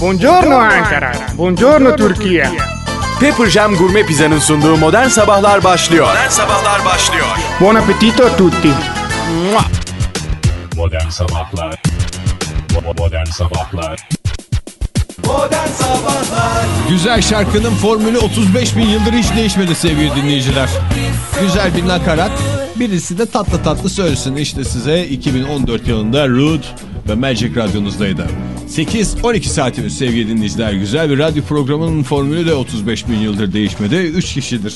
Buongiorno Ankara. Buongiorno Türkiye. Pepper Jam Gourmet Pizza'nın sunduğu Modern Sabahlar başlıyor. Modern Sabahlar başlıyor. Buon appetito a tutti. Modern Sabahlar Modern Sabahlar Güzel şarkının formülü 35 bin yıldır hiç değişmedi sevgili dinleyiciler. Güzel bir nakarat. Birisi de tatlı tatlı söylesin. İşte size 2014 yılında Rude ve Magic Radyonuzdaydı. 8-12 saatimiz sevgili dinleyiciler. Güzel bir radyo programının formülü de 35 bin yıldır değişmedi. 3 kişidir.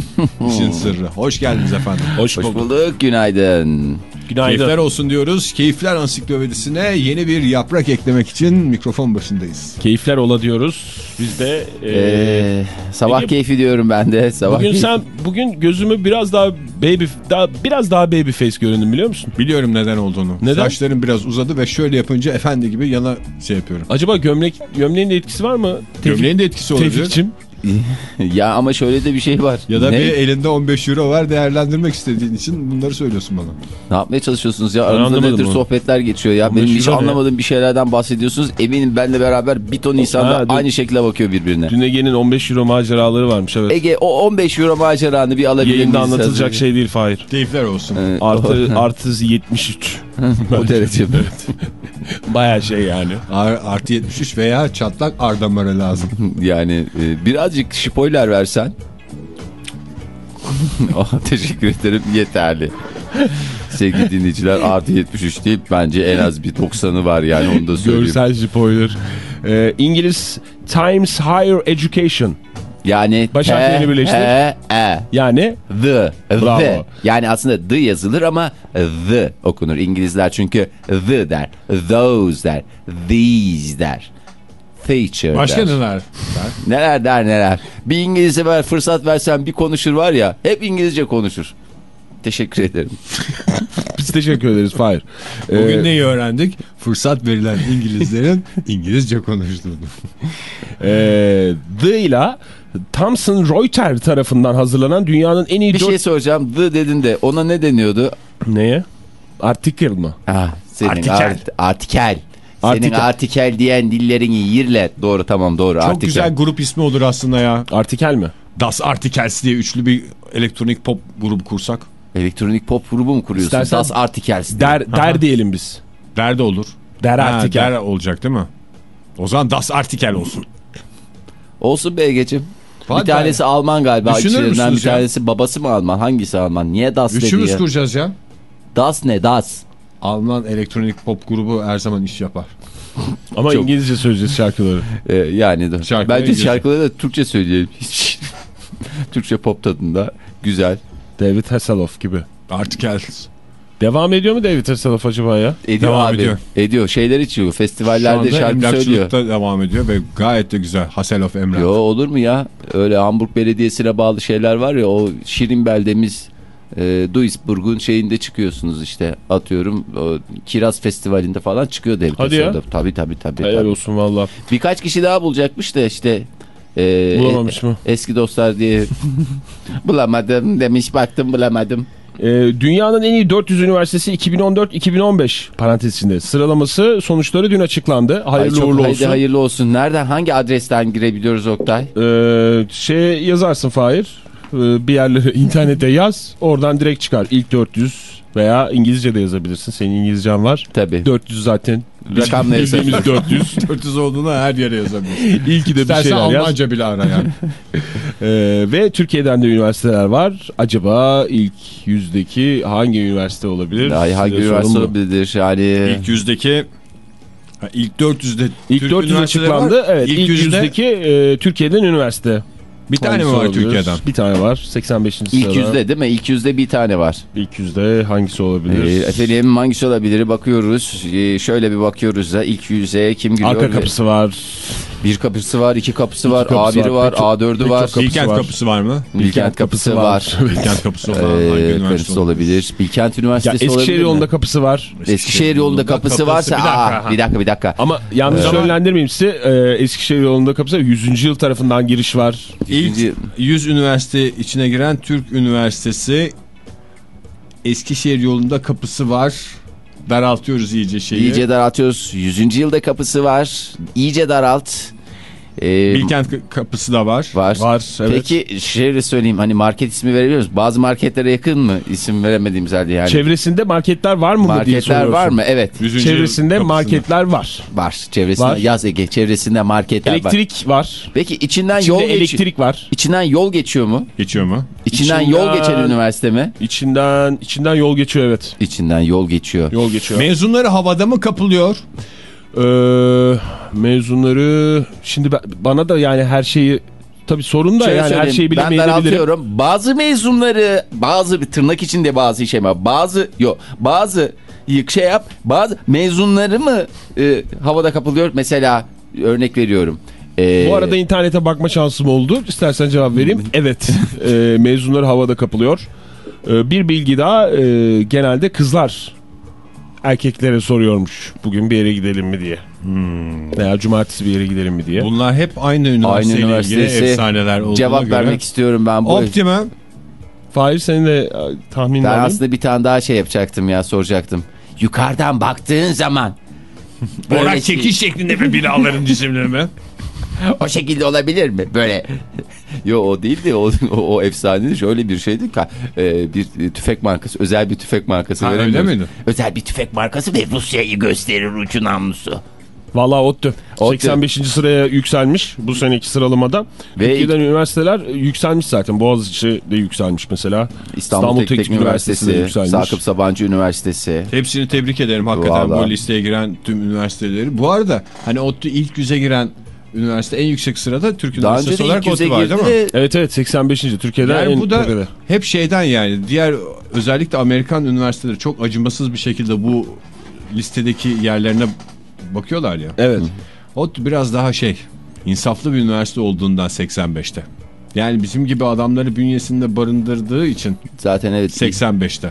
İşin sırrı. Hoş geldiniz efendim. Hoş bulduk, günaydın. Keyifler olsun diyoruz. Keyifler Ansiklopedisine yeni bir yaprak eklemek için mikrofon başındayız. Keyifler ola diyoruz. Biz de e, Ee, sabah Peki- keyfi diyorum ben de. Sabah bugün keyfi. sen bugün gözümü biraz daha baby daha biraz daha baby face göründüm biliyor musun? Biliyorum neden olduğunu. Neden? Saçlarım biraz uzadı ve şöyle yapınca efendi gibi yana şey yapıyorum. Acaba gömlek gömleğin de etkisi var mı? Gömleğin de etkisi olabilir. Tevfikçim. ya ama şöyle de bir şey var. Ya da ne? bir elinde 15 euro var değerlendirmek istediğin için bunları söylüyorsun bana. Ne yapmaya çalışıyorsunuz ya? Ben Aranızda nedir onu. sohbetler geçiyor ya. 15 Benim hiç anlamadığım bir şeylerden bahsediyorsunuz. Eminim benle beraber bir ton insan da Ha, aynı şekilde bakıyor birbirine. Dün Ege'nin 15 euro maceraları varmış evet. Ege o 15 euro maceranı bir alabilir Yayında miyiz? anlatılacak Hazır- şey değil Fahir. Keyifler olsun. Ee, Artı artı 73. o derece. Baya şey yani. Ar- artı 73 veya çatlak ardamara lazım. Yani e, birazcık spoiler versen. oh, teşekkür ederim yeterli. Sevgili dinleyiciler artı 73 değil bence en az bir 90'ı var yani onu da söyleyeyim. Görsel spoiler. Ee, İngiliz Times Higher Education. Yani Baş harflerini birleştir. he, e, Yani the, Bravo. the. Yani aslında the yazılır ama the okunur. İngilizler çünkü the der, those der, these der. Teacher Başka der. neler? Neler der neler. Bir İngilizce ver fırsat versen bir konuşur var ya hep İngilizce konuşur. Teşekkür ederim. biz teşekkür ederiz. Ee, Bugün neyi öğrendik? Fırsat verilen İngilizlerin İngilizce konuştuğunu. e, The ile Thomson Reuters tarafından hazırlanan dünyanın en iyi Bir dört... şey soracağım. The dedin de ona ne deniyordu? Neye? Article mı? Ah, senin Artikel. art- artikel. Senin Artikel. artikel diyen dillerini yirle. Doğru tamam doğru. Çok artikel. güzel grup ismi olur aslında ya. Artikel mi? Das Artikels diye üçlü bir elektronik pop grubu kursak. Elektronik pop grubu mu kuruyorsun? İstersen- Das Artikels. Der, der diyelim biz. Der de olur. Der Ha, Artikel. der olacak değil mi? O zaman Das Artikel olsun. Olsun be Ege'cim. Bir tanesi Alman galiba. Düşünür İçlerinden bir müsünüz ya? tanesi babası mı Alman? Hangisi Alman? Niye Das dedi Üçümüz ya? kuracağız ya. Das ne Das? Alman elektronik pop grubu her zaman iş yapar. Ama Çok- İngilizce söyleyeceğiz şarkıları. Ee, yani de. Şarkıları Bence İngilizce. şarkıları da Türkçe söyleyelim. Türkçe pop tadında. Güzel. David Hasselhoff gibi. Artikels. Devam ediyor mu David Hasselhoff acaba ya? Ediyor Devam abi. ediyor. Ediyor. Şeyler içiyor. Şu Festivallerde şarkı söylüyor. emlakçılıkta devam ediyor ve gayet de güzel. Hasselhoff Emlak. Yo olur mu ya? Öyle Hamburg Belediyesi'ne bağlı şeyler var ya o Şirin beldemiz e, Duisburg'un şeyinde çıkıyorsunuz işte atıyorum o Kiraz Festivali'nde falan çıkıyor David Hadi ya. Hasselhoff. Tabii tabii tabii. Helal tabii. olsun valla. Birkaç kişi daha bulacakmış da işte e, Bulamamış mı? eski dostlar diye bulamadım demiş baktım bulamadım. Ee, dünyanın en iyi 400 üniversitesi 2014-2015 parantez içinde. Sıralaması sonuçları dün açıklandı. Ay Hayırlı çok uğurlu haydi olsun. hayırlı olsun. Nereden hangi adresten girebiliyoruz Oktay? Ee, şey yazarsın Fahir. Ee, bir yerlere internete yaz. Oradan direkt çıkar. İlk 400 veya İngilizce de yazabilirsin. Senin İngilizcen var. Tabii. 400 zaten. Rakamla Bildiğimiz 400. 400 olduğunu her yere yazabilir. İlki de bir İstersen şeyler yaz. Almanca bile ara yani. Ee, ve Türkiye'den de üniversiteler var. Acaba ilk yüzdeki hangi üniversite olabilir? Ay, hangi Size üniversite olabilir yani? İlk yüzdeki ha, ilk 400'de İlk Türk 400 üniversiteleri açıklandı. var. Evet. İlk, İlk, yüzde yüzdeki e, Türkiye'den üniversite. Bir tane mi Hangisi var olabilir? Türkiye'den? Bir tane var. 85. İlk sırada. yüzde değil mi? İlk yüzde bir tane var. İlk yüzde hangisi olabilir? Ee, efendim hangisi olabilir bakıyoruz. Ee, şöyle bir bakıyoruz da ilk yüze kim giriyor? Arka kapısı var. Bir kapısı var, iki kapısı var, kapısı A1'i var, var, pek çok- A4'ü pek var. kapısı Bilkent var. kapısı var mı? Bilkent kapısı var. Bilkent kapısı olan hangi Ee, üniversite karısı olabilir. Bilkent Ya Üniversitesi Eskişehir olabilir yolunda mi? kapısı var. Eskişehir yolunda kapısı, kapısı, varsa bir dakika, aa, bir dakika bir dakika. Ama yanlış Ama- yönlendirmeyeyim size. Ee, Eskişehir yolunda kapısı var. 100. yıl tarafından giriş var. İlk 100 üniversite içine giren Türk Üniversitesi Eskişehir yolunda kapısı var. daraltıyoruz iyice şeyi. İyice daraltıyoruz. 100. yılda kapısı var. İyice daralt. Ee, Bilkent kapısı da var. var. Var, evet. Peki şöyle söyleyeyim hani market ismi verebiliyor muyuz? Bazı marketlere yakın mı isim veremediğimiz halde yani? Çevresinde marketler var mı mı diye Marketler soruyorsun. var mı? Evet. Yüzüncü Çevresinde kapısında. marketler var. Var. Çevresinde Var. yaz Ege. Çevresinde marketler var. Elektrik var. Peki içinden İçinde yol elektrik var. İçinden yol geçiyor mu? Geçiyor mu? İçinden, İçinden- yol geçen üniversite mi? İçinden içinden yol geçiyor evet. İçinden yol geçiyor. Yol geçiyor. Mezunları havada mı kapılıyor? Ee, mezunları şimdi ben- bana da yani her şeyi tabii sorun da Şöyle yani her şeyi ben bilemeyebilirim. daraltıyorum. Bazı mezunları bazı bir tırnak içinde bazı şey var. Bazı yok bazı yık şey yap. Bazı mezunları mı e, havada kapılıyor? Mesela örnek veriyorum. E, Bu arada internete bakma şansım oldu. İstersen cevap vereyim. Evet. e, mezunları havada kapılıyor. E, bir bilgi daha e, genelde kızlar erkeklere soruyormuş. Bugün bir yere gidelim mi diye. Veya cumartesi bir yere gidelim mi diye. Bunlar hep aynı üniversiteyle ilgili üniversitesi. efsaneler olduğuna cevap göre. vermek istiyorum ben bu. Optimum. Fahir senin de tahminin Ben alayım. aslında bir tane daha şey yapacaktım ya soracaktım. Yukarıdan baktığın zaman böyle Bora şey- çekiş şeklinde bir binaların cisimleri mi? o şekilde olabilir mi? Böyle Yo o değildi o, o, o efsane şöyle bir şeydi ki e, bir tüfek markası özel bir tüfek markası Ha, öyle miydi? Özel bir tüfek markası ve Rusya'yı gösterir ucu namlusu. Valla ODTÜ. ODTÜ. 85. sıraya yükselmiş bu seneki sıralamada. Ve Türkiye'den üniversiteler yükselmiş zaten. Boğaziçi de yükselmiş mesela. İstanbul, Teknik, Üniversitesi de Üniversitesi, yükselmiş. Sakıp Sabancı Üniversitesi. Hepsini tebrik ederim hakikaten Vallahi. bu listeye giren tüm üniversiteleri. Bu arada hani ODTÜ ilk yüze giren üniversite en yüksek sırada Türk Daha Üniversitesi olarak ODTÜ var değil mi? de Evet evet 85. Türkiye'den Yani en bu da tepede. hep şeyden yani diğer özellikle Amerikan üniversiteleri çok acımasız bir şekilde bu listedeki yerlerine bakıyorlar ya. Evet. ODTÜ biraz daha şey insaflı bir üniversite olduğundan 85'te. Yani bizim gibi adamları bünyesinde barındırdığı için zaten evet 85'te.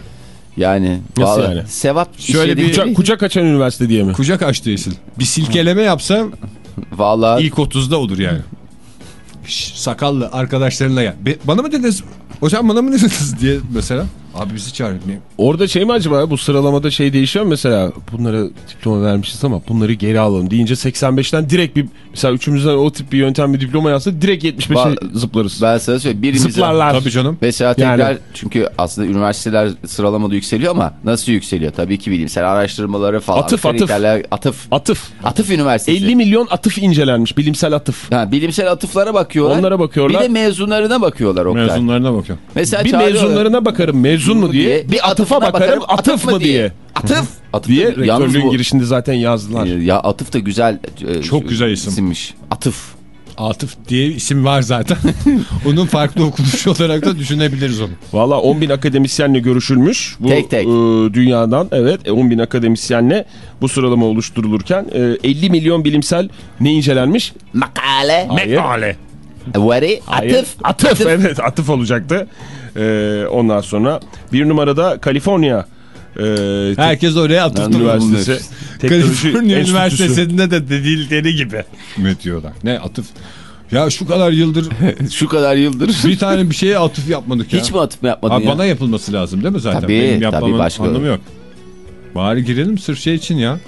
yani, Nasıl yani? sevap Şöyle bir- Kucak, kucak açan üniversite diye mi? Kucak açtı Esil. Bir silkeleme yapsa Vallahi ilk 30'da olur yani. Şş, sakallı arkadaşlarına gel. Be- bana mı dediniz? Hocam bana mı dediniz diye mesela. Abi bizi çağırın. Orada şey mi acaba bu sıralamada şey değişiyor mu mesela bunlara diploma vermişiz ama bunları geri alalım deyince 85'ten direkt bir mesela üçümüzden o tip bir yöntem bir diploma yazsa direkt 75'e Ba- zıplarız. ben sana söyleyeyim birimize Zıplarlar. Tabii canım. Mesela tekrar Yani- çünkü aslında üniversiteler sıralamada yükseliyor ama nasıl yükseliyor? Tabii ki bilimsel araştırmaları falan. Atıf, atıf. Atıf. Atıf. Atıf Üniversitesi. 50 milyon atıf incelenmiş bilimsel atıf. Ha, bilimsel atıflara bakıyorlar. Onlara bakıyorlar. Bir de mezunlarına bakıyorlar Oktay. Mezunlarına bakıyor. Mesela Bir çağırıyorlar. mezunlarına bakarım mezun mu diye, bir atıfa bakarım atıf mı diye. Atıf. Atıf diye rektörlüğün bu- girişinde zaten yazdılar. Ya Atıf da güzel. e, Çok güzel isim. isimmiş. Atıf. Atıf diye isim var zaten. Onun farklı okunuşu olarak da düşünebiliriz onu. Valla 10 bin akademisyenle görüşülmüş. Bu, Tek tek. e, dünyadan evet 10 bin akademisyenle bu sıralama oluşturulurken e, 50 milyon bilimsel ne incelenmiş? Makale. Hayır. Veri. Hayır. Atıf. Atıf. Evet atıf olacaktı. E, ondan sonra bir numarada Kaliforniya e, Herkes oraya atıf Üniversitesi. Teknoloji Kaliforniya. Üniversitesi'nde de dedikleri gibi. Ne diyorlar? Ne atıf? Ya şu kadar yıldır Şu kadar yıldır. bir tane bir şeye atıf yapmadık ya. Hiç mi atıf yapmadın Abi ya? bana yapılması lazım değil mi zaten? Tabii, Benim tabii, yapmamın başka- anlamı yok. Bari girelim sırf şey için ya.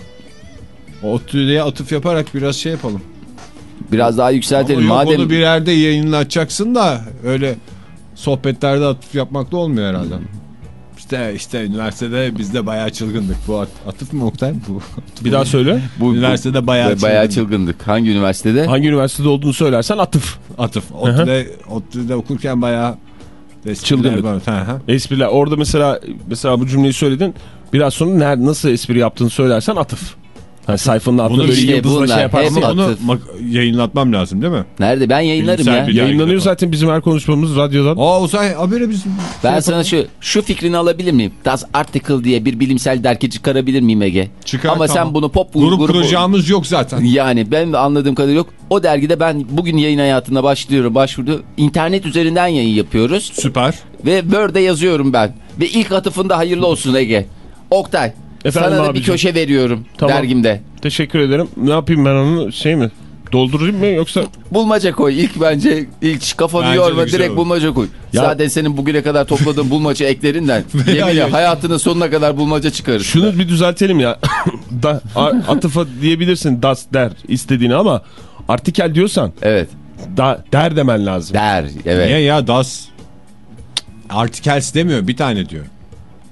O tüyeye atıf yaparak biraz şey yapalım. Biraz daha Ama yükseltelim. yok Madem onu bir yerde yayınlatacaksın da öyle sohbetlerde atıf yapmakla olmuyor herhalde. İşte işte üniversitede bizde bayağı çılgındık. Bu at- atıf mı Oktay? Bu Bir daha söyle. bu, üniversitede bayağı, bayağı çılgındık. çılgındık. Hangi üniversitede? Hangi üniversitede olduğunu söylersen atıf. Atıf. ODTÜ'de, ODTÜ'de okurken bayağı Çılgınlık. Espriler. Orada mesela mesela bu cümleyi söyledin. Biraz sonra nerede nasıl espri yaptığını söylersen atıf. Hani sayfanın altında Bunu böyle işte yıldızla şey yaparsın. hep bunu yayınlatmam lazım değil mi? Nerede? Ben yayınlarım Bilimsel ya. Yayınlanıyor zaten bizim her konuşmamız radyodan. Aa Uzay haberi bizim. Ben sana şu şu fikrini alabilir miyim? Das Article diye bir bilimsel dergi çıkarabilir miyim Ege? Çıkar, Ama tamam. sen bunu pop Grup grubu- kuracağımız yok zaten. Yani ben de anladığım kadarıyla yok. O dergide ben bugün yayın hayatına başlıyorum. Başvurdu. İnternet üzerinden yayın yapıyoruz. Süper. Ve Word'e yazıyorum ben. Ve ilk atıfında hayırlı olsun Ege. Oktay. Efendim sana da bir köşe veriyorum Tamam. dergimde. Teşekkür ederim. Ne yapayım ben onu şey mi? Doldurayım mı yoksa Bulmaca koy. İlk bence ilk kafanı Bence yorma direkt olur. bulmaca koy. Ya- Zaten senin bugüne kadar topladığın bulmaca eklerinden yeminle ya- hayatının sonuna kadar bulmaca çıkarır. şunu bir düzeltelim ya. da, atıfa diyebilirsin das der istediğini ama artikel diyorsan Evet. da, der demen lazım. Der. Evet. Niye ya das? Artikels demiyor bir tane diyor.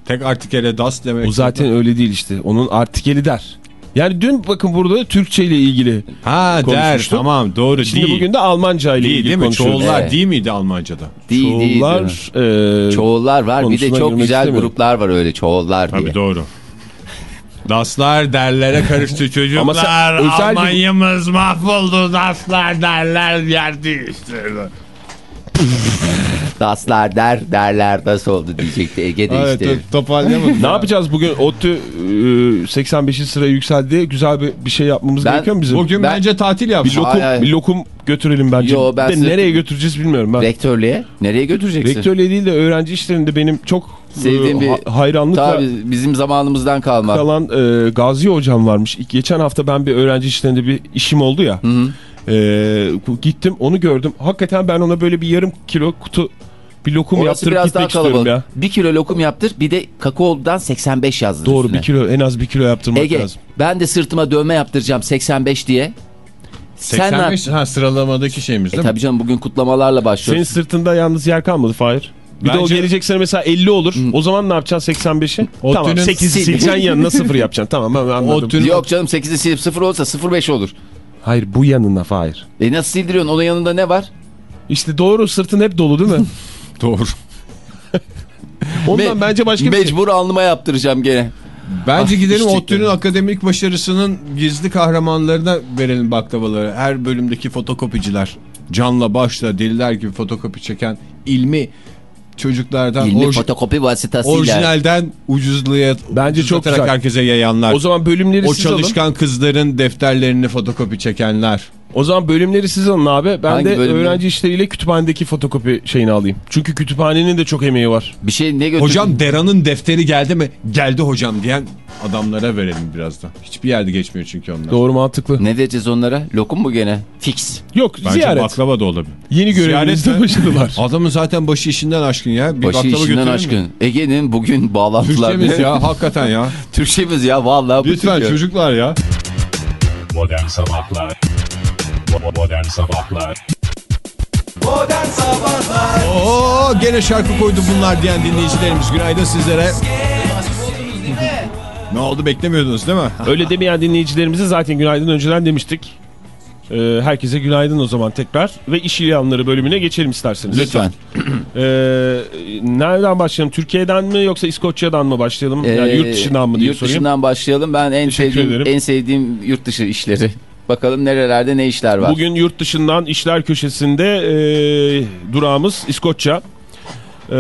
Tek artikele das demek. O zaten öyle değil işte. Onun artikeli der. Yani dün bakın burada Türkçe ile ilgili. Ha der tamam doğru Şimdi değil. bugün de Almanca ile değil, ilgili değil mi? Çoğullar Evet. değil miydi Almanca'da? Değil değil. Çoğullar, e, Çoğullar var. Bir de çok güzel gruplar var öyle çoğullar diye. Tabii doğru. Daslar derlere karıştı çocuklar. Ama sen özel bir- Almanya'mız mahvoldu. Daslar derler yer değiştirdi. Daslar der derler nasıl oldu diyecekti Ege de Evet işte. toparlayamadım. Ne yapacağız bugün? ODTÜ e, 85. sıra yükseldi. Güzel bir, bir şey yapmamız Ben- gerekiyor mu bizim? Bugün Ben- bence tatil bir yapacağız. lokum, Ay, ay. bir lokum götürelim bence. Yo, ben de size- nereye götüreceğiz bilmiyorum ben. Rektörlüğe nereye götüreceksin? Rektörlüğe değil de öğrenci işlerinde benim çok Sevdiğim e, bir- ha- hayranlıkla Tabii bizim zamanımızdan kalma. kalan e, Gazi hocam varmış. İlk- Geçen hafta ben bir öğrenci işlerinde bir işim oldu ya. E, gittim onu gördüm. Hakikaten ben ona böyle bir yarım kilo kutu bir lokum Orası yaptırıp biraz gitmek daha istiyorum ya. Bir kilo lokum yaptır bir de kakaoludan 85 yazdır Doğru üstüne. bir kilo en az bir kilo yaptırmak Ege lazım. ben de sırtıma dövme yaptıracağım 85 diye. Sen ne yap- 85 ha, sıralamadaki şeyimiz E değil mi? tabii canım bugün kutlamalarla Senin başlıyoruz. sırtında yalnız yer kalmadı Fahir. Bir de o Bence- gelecek sene mesela 50 olur. O zaman ne yapacaksın 85'i? O tamam tünün- 8'i sileceksin yanına 0 yapacaksın. Tamam ben anladım. O tünün- Yok canım 8'i silip 0 olsa 05 olur. Hayır bu yanına Fahir. E nasıl sildiriyorsun? Onun yanında ne var? İşte doğru sırtın hep dolu değil mi? Doğru. Ondan Me- bence başka bir şey. Mecbur alnıma yaptıracağım gene. Bence Ah, gidelim ODTÜ'nün akademik başarısının gizli kahramanlarına verelim baklavaları. Her bölümdeki fotokopiciler. Canla başla deliler gibi fotokopi çeken ilmi çocuklardan İlmi orji- fotokopi vasıtasıyla. orijinalden ucuzluğa Bence çok güzel. herkese yayanlar. O zaman bölümleri O siz alın. çalışkan kızların defterlerini fotokopi çekenler. O zaman bölümleri siz alın abi. Ben Hangi de bölümleri? öğrenci işleriyle kütüphanedeki fotokopi şeyini alayım. Çünkü kütüphanenin de çok emeği var. Bir şey ne götürdün? Hocam Dera'nın defteri geldi mi? Geldi hocam diyen adamlara verelim biraz da. Hiçbir yerde geçmiyor çünkü onlar. Doğru mantıklı. Ne diyeceğiz onlara? Lokum mu gene? Fix. Yok Bence ziyaret. baklava da olabilir. Yeni görevimizde başladılar. Adamın zaten başı işinden aşkın ya. Bir Başı baklava işinden aşkın. Ege'nin bugün bağlantılar. Türkçemiz ya hakikaten ya. Türkçemiz ya vallahi bu Lütfen çocuklar ya. Modern Sabahlar Bo- Modern Sabahlar Oo gene şarkı koydu bunlar diyen dinleyicilerimiz. Günaydın sizlere. ne oldu beklemiyordunuz değil mi? Öyle demeyen dinleyicilerimize zaten günaydın önceden demiştik. Ee, herkese günaydın o zaman tekrar. Ve iş ilanları bölümüne geçelim isterseniz. Lütfen. Ee, nereden başlayalım? Türkiye'den mi yoksa İskoçya'dan mı başlayalım? yani Ee, yurt dışından mı diye Yurt sorayım. dışından başlayalım. Ben en Teşekkür sevdiğim ederim. en sevdiğim yurt dışı işleri. Bakalım nerelerde ne işler var. Bugün yurt dışından işler köşesinde e, durağımız İskoçya. E,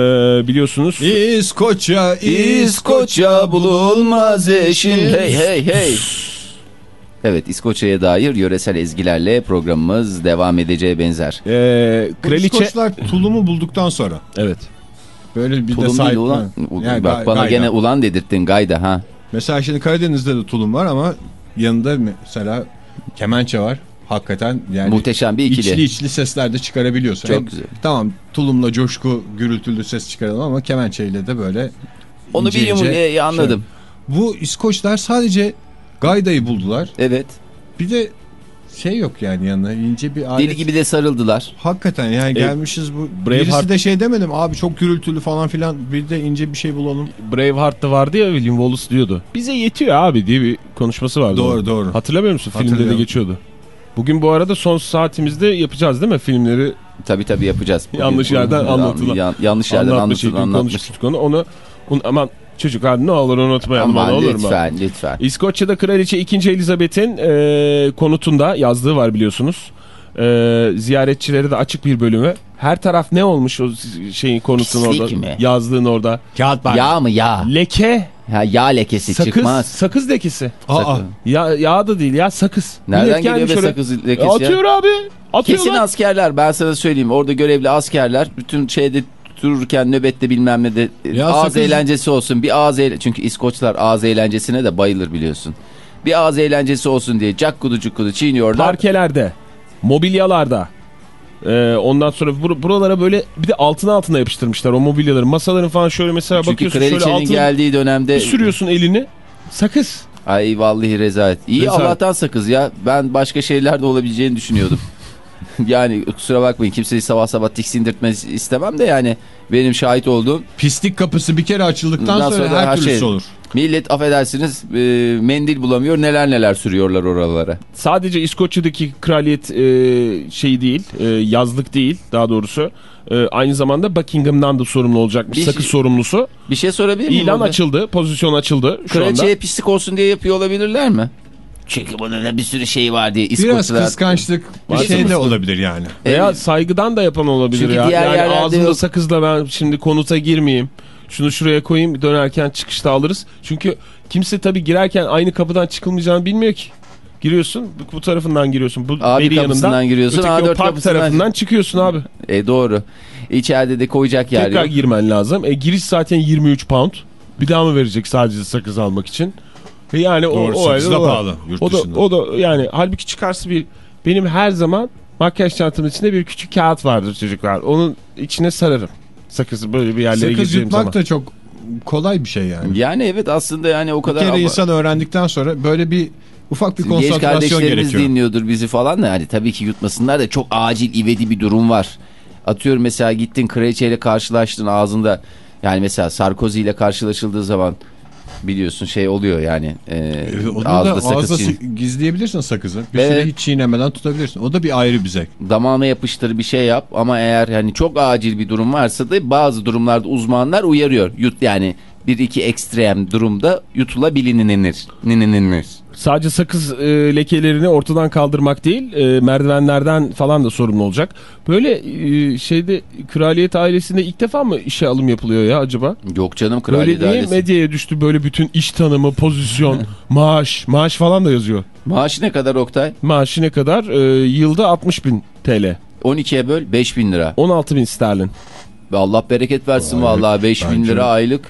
biliyorsunuz. İskoçya, İskoçya bulunmaz eşin. Hey hey hey. Evet İskoçya'ya dair yöresel ezgilerle programımız devam edeceğe benzer. E, kraliçe. İskoçlar tulumu bulduktan sonra. Evet. Böyle bir de Tulum değil sahip. ulan. Yani Bak bana gayda. gene ulan dedirttin gayda ha. Mesela şimdi Karadeniz'de de tulum var ama yanında mesela kemençe var. Hakikaten yani Muhteşem bir ikili. içli içli sesler de çıkarabiliyorsun. Çok Hem- güzel. Tamam tulumla coşku gürültülü ses çıkaralım ama kemençeyle de böyle Onu ince yumru ince e, anladım. şey. Bu İskoçlar sadece gaydayı buldular. Evet. Bir de şey yok yani yanına ince bir alet. Deli gibi de sarıldılar. Hakikaten yani gelmişiz bu. Braveheart- Birisi de şey demedim abi çok gürültülü falan filan bir de ince bir şey bulalım. Braveheart'ta vardı ya William Wallace diyordu. Bize yetiyor abi diye bir konuşması vardı. Doğru, onun. doğru. Hatırlamıyor musun? Filmde de geçiyordu. Bugün bu arada son saatimizde yapacağız değil mi filmleri? Tabii tabii yapacağız. Bugün Yanlış yerden anlatılan. Yan- yanlış yerden anlatılan şeklini anlatmış. konuşmuştuk onu. Onu, onu aman çocuklar ne olur unutmayalım Aman olur mu? lütfen lütfen. İskoçya'da Kraliçe 2. Elizabeth'in e, konutunda yazdığı var biliyorsunuz. E, ziyaretçilere de açık bir bölümü. Her taraf ne olmuş o şeyin konutun Pislik orada? mi? Yazdığın orada. Kağıt var. Yağ mı yağ? Leke, Ha, yağ lekesi sakız, çıkmaz. sakız lekesi. Aa. Ya, yağ da değil ya sakız. Nereden Millet geliyor be oraya. sakız lekesi E, ya? Atıyor abi. Atıyor Kesin lan. askerler ben sana söyleyeyim orada görevli askerler bütün şeyde dururken nöbette bilmem ne de e, Ya ağız sakız- eğlencesi olsun bir ağız eğlencesi çünkü İskoçlar ağız eğlencesine de bayılır biliyorsun. Bir ağız eğlencesi olsun diye cakkudu cukkudu çiğniyorlar. Parkelerde. mobilyalarda e, ondan sonra bur- buralara böyle bir de altına altına yapıştırmışlar o mobilyaları. Masaların falan şöyle mesela Çünkü bakıyorsun şöyle altına geldiği dönemde bir sürüyorsun elini. Sakız. Ay vallahi rezalet. İyi Rezalet. Allah'tan sakız ya. Ben başka şeyler de olabileceğini düşünüyordum. yani kusura bakmayın kimseyi sabah sabah tiksindirtmez istemem de yani benim şahit olduğum Pislik kapısı bir kere açıldıktan sonra, sonra her her türlüsü şey- olur. millet affedersiniz e, mendil bulamıyor neler neler sürüyorlar oralara. Sadece İskoçya'daki kraliyet e, şeyi değil, e, yazlık değil daha doğrusu. E, aynı zamanda Buckingham'dan da sorumlu olacakmış. Bir- Sakız sorumlusu. Bir şey sorabilir miyim? İlan orada? açıldı, pozisyon açıldı şu Kraliçeye anda. pislik olsun diye yapıyor olabilirler mi? Çünkü bunun da bir sürü şeyi var diye Biraz kıskançlık bir şey de olabilir yani. Veya Evet. saygıdan da yapan olabilir Çünkü ya. diğer Yani ağzımda yok. sakızla ben şimdi konuta girmeyeyim. Şunu şuraya koyayım dönerken çıkışta alırız. Çünkü kimse tabii girerken aynı kapıdan çıkılmayacağını bilmiyor ki. Giriyorsun bu, tarafından giriyorsun. Bu Abi beri yanından giriyorsun, Öteki A4 o park kapısından- tarafından çıkıyorsun abi. E doğru. İçeride de koyacak yer Tekrar yok. girmen lazım. E, giriş zaten 23 pound. Bir daha mı verecek sadece sakız almak için? Yani o, Doğru, o sakız da o var. pahalı yurt o da, dışında. o da yani halbuki çıkarsa bir benim her zaman makyaj çantamın içinde bir küçük kağıt vardır çocuklar. Onun içine sararım. Sakızı böyle bir yerlere Sakız gireceğim yutmak zaman. da çok kolay bir şey yani. Yani evet aslında yani o Bir kadar kere ama- insan öğrendikten sonra böyle bir ufak bir Genç konsantrasyon kardeşlerimiz gerekiyor. dinliyordur bizi falan da hani tabii ki yutmasınlar da çok acil ivedi bir durum var. Atıyorum mesela gittin kraliçeyle karşılaştın ağzında yani mesela Sarkozy ile karşılaşıldığı zaman biliyorsun şey oluyor yani e, E, Onu ağızda da sakız ağızda çiğ- gizleyebilirsin sakızı. Bir Evet. süre hiç çiğnemeden tutabilirsin. O da bir ayrı bir zevk. damağına yapıştır bir şey yap ama eğer hani çok acil bir durum varsa da bazı durumlarda uzmanlar uyarıyor. Yut yani bir iki ekstrem durumda yutulabilinilir. Nininir. Sadece sakız e, lekelerini ortadan kaldırmak değil e, merdivenlerden falan da sorumlu olacak. Böyle e, şeyde kraliyet ailesinde ilk defa mı işe alım yapılıyor ya acaba? Yok canım Böyle kraliyet niye ailesi. medyaya düştü böyle bütün iş tanımı, pozisyon, maaş, maaş falan da yazıyor. Maaşı ne kadar Oktay? Maaşı ne kadar? E, yılda 60 bin TL. 12'ye böl 5000 lira. 16 bin sterlin. Ve Allah bereket versin vallahi 5000 bence. lira aylık.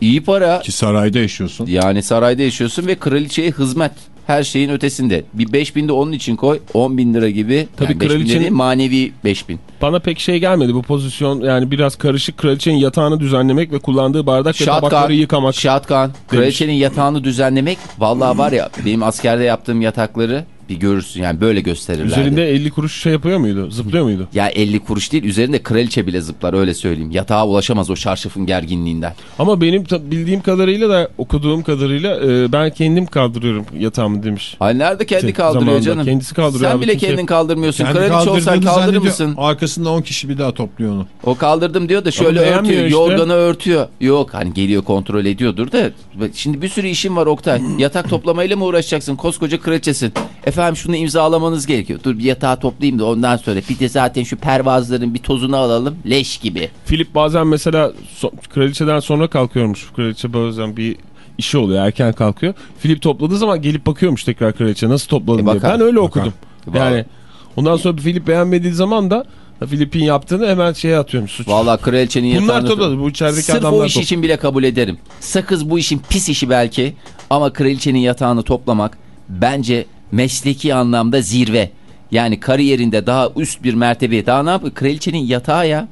İyi para. Ki sarayda yaşıyorsun. Yani sarayda yaşıyorsun ve kraliçeye hizmet. Her şeyin ötesinde. Bir 5000 de onun için koy. 10 bin lira gibi. Tabii yani 5000 kraliçenin- manevi 5000. Bana pek şey gelmedi bu pozisyon yani biraz karışık kraliçenin yatağını düzenlemek ve kullandığı bardak ve Şatkan, tabakları yıkamak. şatkan. Kraliçenin yatağını düzenlemek. Vallahi var ya benim askerde yaptığım yatakları bir görürsün. Yani böyle gösterirlerdi. Üzerinde 50 kuruş şey yapıyor muydu? Zıplıyor muydu? Ya 50 kuruş değil üzerinde kraliçe bile zıplar öyle söyleyeyim. Yatağa ulaşamaz o şarşafın gerginliğinden. Ama benim bildiğim kadarıyla da okuduğum kadarıyla e, ben kendim kaldırıyorum yatağımı demiş. Ay nerede kendi Şey, kaldırıyor zamanında canım. kendisi kaldırıyor Sen abi, bile kimse- kendin kaldırmıyorsun. Kendi Kraliçe olsan kaldırır mısın? Arkasında 10 kişi bir daha topluyor onu. O kaldırdım diyor da şöyle Ama örtüyor. işte. Yorganı örtüyor. Yok hani geliyor kontrol ediyordur da. Şimdi bir sürü işim var Oktay. Yatak toplamayla mı uğraşacaksın? Koskoca kraliçesin. Efendim şunu imzalamanız gerekiyor. Dur bir yatağı toplayayım da ondan sonra. Bir de zaten şu pervazların bir tozunu alalım. Leş gibi. Filip bazen mesela so- kraliçeden sonra kalkıyormuş. Kraliçe bazen bir işi oluyor erken kalkıyor. Filip topladığı zaman gelip bakıyormuş tekrar kraliçe nasıl topladın E, diye. bakar, Ben öyle bakar. okudum. Vallahi. Yani ondan sonra Filip beğenmediği zaman da Filip'in yaptığını hemen şeye atıyormuş suç. Vallahi kraliçenin Bunlar yatağını... topladı bu içerideki Sırf adamlar o iş topladı. için bile kabul ederim. Sakız bu işin pis işi belki. Ama kraliçenin yatağını toplamak bence mesleki anlamda zirve. Yani kariyerinde daha üst bir mertebe. Daha ne yapıyor? Kraliçenin yatağı ya.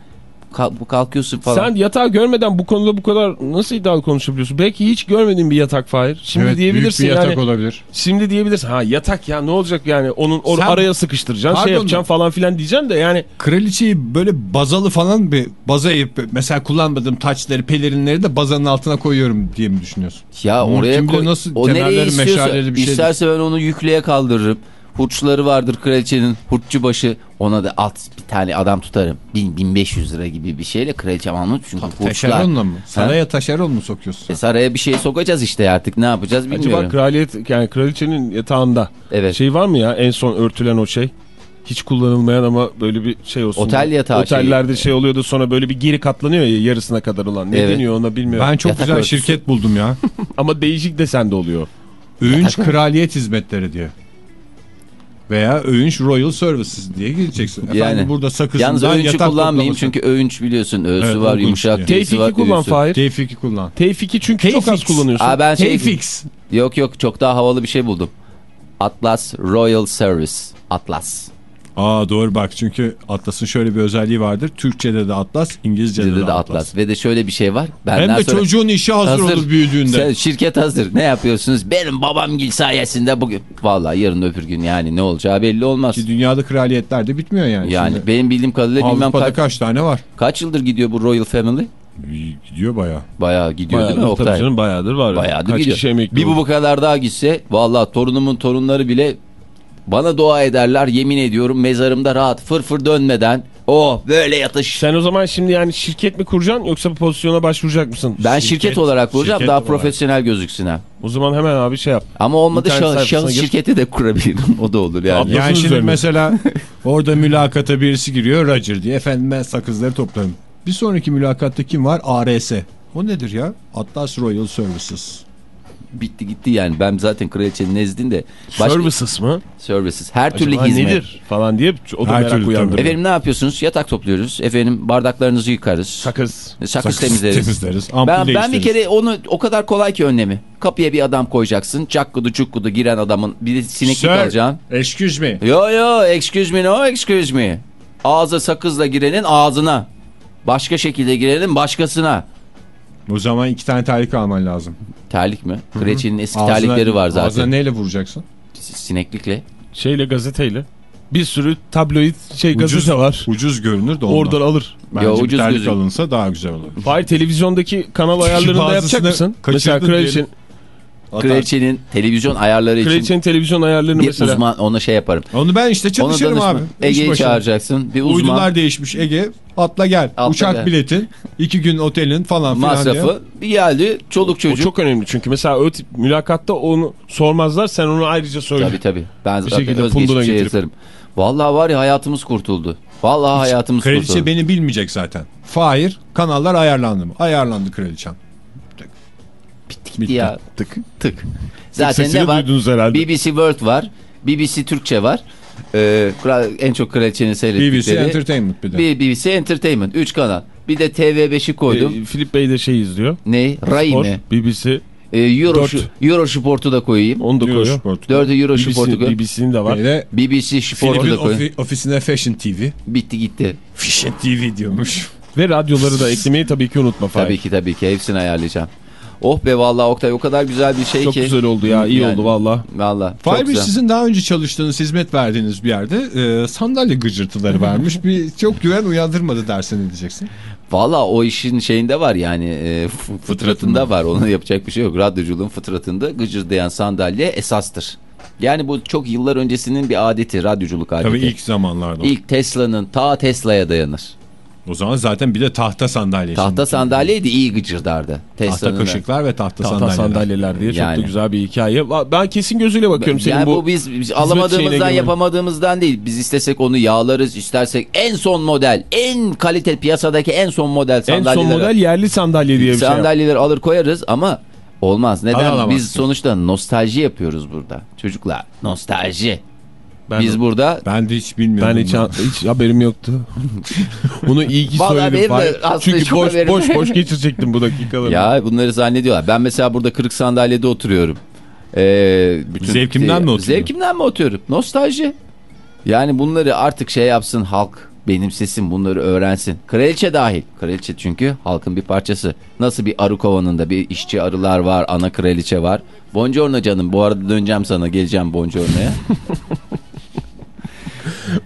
Kalkıyorsun falan. Sen yatağı görmeden bu konuda bu kadar nasıl iddialı konuşabiliyorsun? Belki hiç görmediğin bir yatak Fahir. Şimdi evet, diyebilirsin büyük bir yatak yani. olabilir. Şimdi diyebilirsin ha yatak ya ne olacak yani onun or- Sen- araya sıkıştıracaksın şey Pardon yapacaksın da- falan filan diyeceksin de yani Kraliçeyi böyle bazalı falan bir baza eğip mesela kullanmadığım taçları pelerinleri de bazanın altına koyuyorum diye mi düşünüyorsun? Ya Ama oraya koy. nasıl o nereye istiyorsa. meşaleleri bir şey- İsterse ben onu yükleye kaldırırım. Hurçları vardır kraliçenin. Hurtçu başı. Ona da alt bir tane adam tutarım. 1000 1500 lira gibi bir şeyle kraliçem almış. Çünkü hurçlar. Taşeronla mı? Saraya taşeron mu sokuyorsun? E, saraya bir şey sokacağız işte artık. Ne yapacağız bilmiyorum. acaba kraliyet yani kraliçenin yatağında Evet. şey var mı ya en son örtülen o şey? Hiç kullanılmayan ama böyle bir şey olsun. Otel yatağı Otellerde şey oluyordu sonra böyle bir geri katlanıyor ya yarısına kadar olan. Ne Evet. deniyor ona bilmiyorum. Ben çok Yatak güzel örtüsü. şirket buldum ya. Ama değişik desende oluyor. Övünç Kraliyet Hizmetleri diye. Veya Övünç Royal Services diye gideceksin. Efendim Yani. burada sakızından Yalnız övünçü yatak kullanmayayım toplaması. çünkü övünç biliyorsun. Öğüsü Evet, var yumuşak. yani. Var, T2 kullan. Fahir. Tevfik'i kullan. T2 çünkü çok az kullanıyorsun. Aa, ben şey... Tevfix. Yok yok çok daha havalı bir şey buldum. Atlas Royal Service. Atlas. Aa doğru bak çünkü Atlas'ın şöyle bir özelliği vardır. Türkçe'de de Atlas, İngilizce'de de de Atlas. Atlas. Ve de şöyle bir şey var. Benden Hem de sonra- çocuğun işi hazır, olur büyüdüğünde. Sen- şirket hazır. Ne yapıyorsunuz? Benim babam gil sayesinde bugün. Vallahi yarın öbür gün yani ne olacağı belli olmaz. Ki dünyada kraliyetler de bitmiyor yani. Yani Şimdi benim bildiğim kadarıyla bilmem kaç, kaç tane var? kaç yıldır gidiyor bu Royal Family? Gidiyor bayağı. Bayağı gidiyor değil mi Bayağıdır tabii Oktay? canım bayağıdır var. ya. Bayağıdır Kaç gidiyor. Bir bu kadar daha gitse vallahi torunumun torunları bile bana dua ederler yemin ediyorum mezarımda rahat fır fır dönmeden oh böyle yatış. Sen o zaman şimdi yani şirket mi kuracaksın yoksa bu pozisyona başvuracak mısın? Ben şirket, olarak kuracağım şirket daha olarak. profesyonel gözüksün ha. O zaman hemen abi şey yap. Ama olmadı şah- şahıs gir. şirketi de kurabilirim. o da olur yani. Yani şimdi üzerine. mesela orada mülakata birisi giriyor Roger diye. Efendim ben sakızları toplarım. Bir sonraki mülakatta kim var? ARS. O nedir ya? Atlas Royal Services. Bitti gitti yani. Ben zaten kraliçenin nezdinde. Başka... Services mı? Services. Her türlü Acaba hizmet. nedir falan diye o da Her merak türlü uyandırdı. Efendim ne yapıyorsunuz? Yatak topluyoruz. Efendim bardaklarınızı yıkarız. Sakız. Sakız, Sakız temizleriz. temizleriz, ampul Ben, ben bir kere onu o kadar kolay ki önlemi. Kapıya bir adam koyacaksın. Cakkudu cukkudu giren adamın bir sineklik Sir, alacaksın. excuse me. Yo yo excuse me no excuse me. Ağza sakızla girenin ağzına. Başka şekilde girenin başkasına. O zaman iki tane terlik alman lazım. Terlik mi? Kraliçenin eski Ağzına- terlikleri var Ağzına zaten. neyle vuracaksın? Sineklikle. Şeyle gazeteyle. Bir sürü tabloid şey Ucuz, gazete var. ucuz görünür de ondan. Oradan alır. Bence Ya bir ucuz terlik gözü- alınsa daha güzel olur. Hayır televizyondaki kanal ayarlarını da yapacak mısın? Mesela kraliçenin. Kraliçenin televizyon ayarları için kraliçenin televizyon ayarlarını bir mesela. uzman ona şey yaparım. Onu ben işte çalışırım abi. Ege'yi çağıracaksın. Bir uzman Uydular değişmiş Ege. Atla gel. Atla Uçak gel. biletin. iki gün otelin falan filan diye. masrafı bir geldi. Çoluk O çocuk. çok önemli çünkü mesela o tip mülakatta onu sormazlar sen onu ayrıca söyle. Tabii tabii. Ben Bir zaten özgeçmişe getirip. yazarım. Vallahi var ya hayatımız kurtuldu. Vallahi hayatımız Kraliçe kurtuldu. beni bilmeyecek zaten. Fahir kanallar ayarlandı mı? Ayarlandı kraliçem. Bitti ya. Tık. Tık. Zaten ne var? duydunuz herhalde. BBC World var. BBC Türkçe var. Ee, en çok kraliçenin BBC seyrettikleri. Entertainment bir de. BBC Entertainment 3 kanal. Bir de TV5'i koydum. Ee, Filip Bey de şey izliyor. ne? Rai Spor, mi? BBC Ee, Euro, Euro Sport'u da koyayım. onu da koyuyor. Eurosport. 4'ü Euro BBC, Sport'u koyayım. BBC'nin de var. Bir BBC Sport'u da koyayım. ofi- ofisine Fashion TV. Bitti gitti. Fashion TV diyormuş. Ve radyoları da eklemeyi tabii ki unutma Fahir. Tabii ki tabii ki hepsini ayarlayacağım. Oh be vallahi Oktay o kadar güzel bir şey Çok ki. güzel oldu ya iyi Yani, oldu valla. Valla çok Fahir sizin daha önce çalıştığınız, hizmet verdiğiniz bir yerde e, sandalye gıcırtıları varmış. bir çok güven uyandırmadı dersen ne diyeceksin? Valla o işin şeyinde var yani e, fıtratında var. Ona yapacak bir şey yok. Radyoculuğun fıtratında gıcırdayan sandalye esastır. Yani bu çok yıllar öncesinin bir adeti, radyoculuk adeti. Tabii ilk zamanlarda. İlk Tesla'nın ta Tesla'ya dayanır. O zaman zaten bir de tahta sandalye. Tahta sandalyeydi iyi gıcırdardı. Tahta Tesla'nın da. kaşıklar ve tahta, Tahta sandalyeler. sandalyeler diye çok Yani. da güzel bir hikaye. Ben kesin gözüyle bakıyorum senin Yani bu, bu. biz, biz alamadığımızdan yapamadığımızdan değil. Biz istesek onu yağlarız, istersek en son model, en kalite piyasadaki en son model En sandalyeleri. son model yerli sandalye diye bir şey. sandalyeleri alır koyarız ama olmaz. Neden? Biz sonuçta nostalji yapıyoruz burada. Çocuklar nostalji. Ben, Biz burada Ben de hiç bilmiyorum. ben hiç, bunu. hiç haberim yoktu. Bunu iyi ki söyledim. Çünkü boş haberim- boş boş geçirecektim bu dakikaları. ya bunları zannediyorlar. Ben mesela burada kırık sandalyede oturuyorum. Ee, bütün, Zevkimden mi oturuyorsun? Zevkimden mi oturuyorum? Nostalji. Yani bunları artık şey yapsın halk benimsesin bunları öğrensin. Kraliçe dahil. Kraliçe çünkü halkın bir parçası. Nasıl bir arı kovanında bir işçi arılar var, ana kraliçe var. Buongiorno canım bu arada döneceğim sana geleceğim Buongiorno'ya.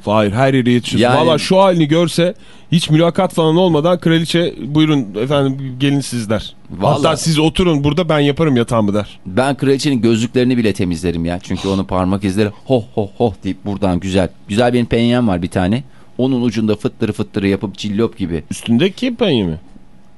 Hayır her yere yetişiyor. Yani- Valla şu halini görse hiç mülakat falan olmadan kraliçe buyurun efendim gelin sizler. Vallahi. Hatta siz oturun burada ben yaparım yatağımı der. Ben kraliçenin gözlüklerini bile temizlerim ya. Çünkü onun parmak izleri ho ho ho deyip buradan güzel. Güzel benim penyem var bir tane. Onun ucunda fıttırı fıttırı yapıp cillop gibi. Üstündeki penye mi?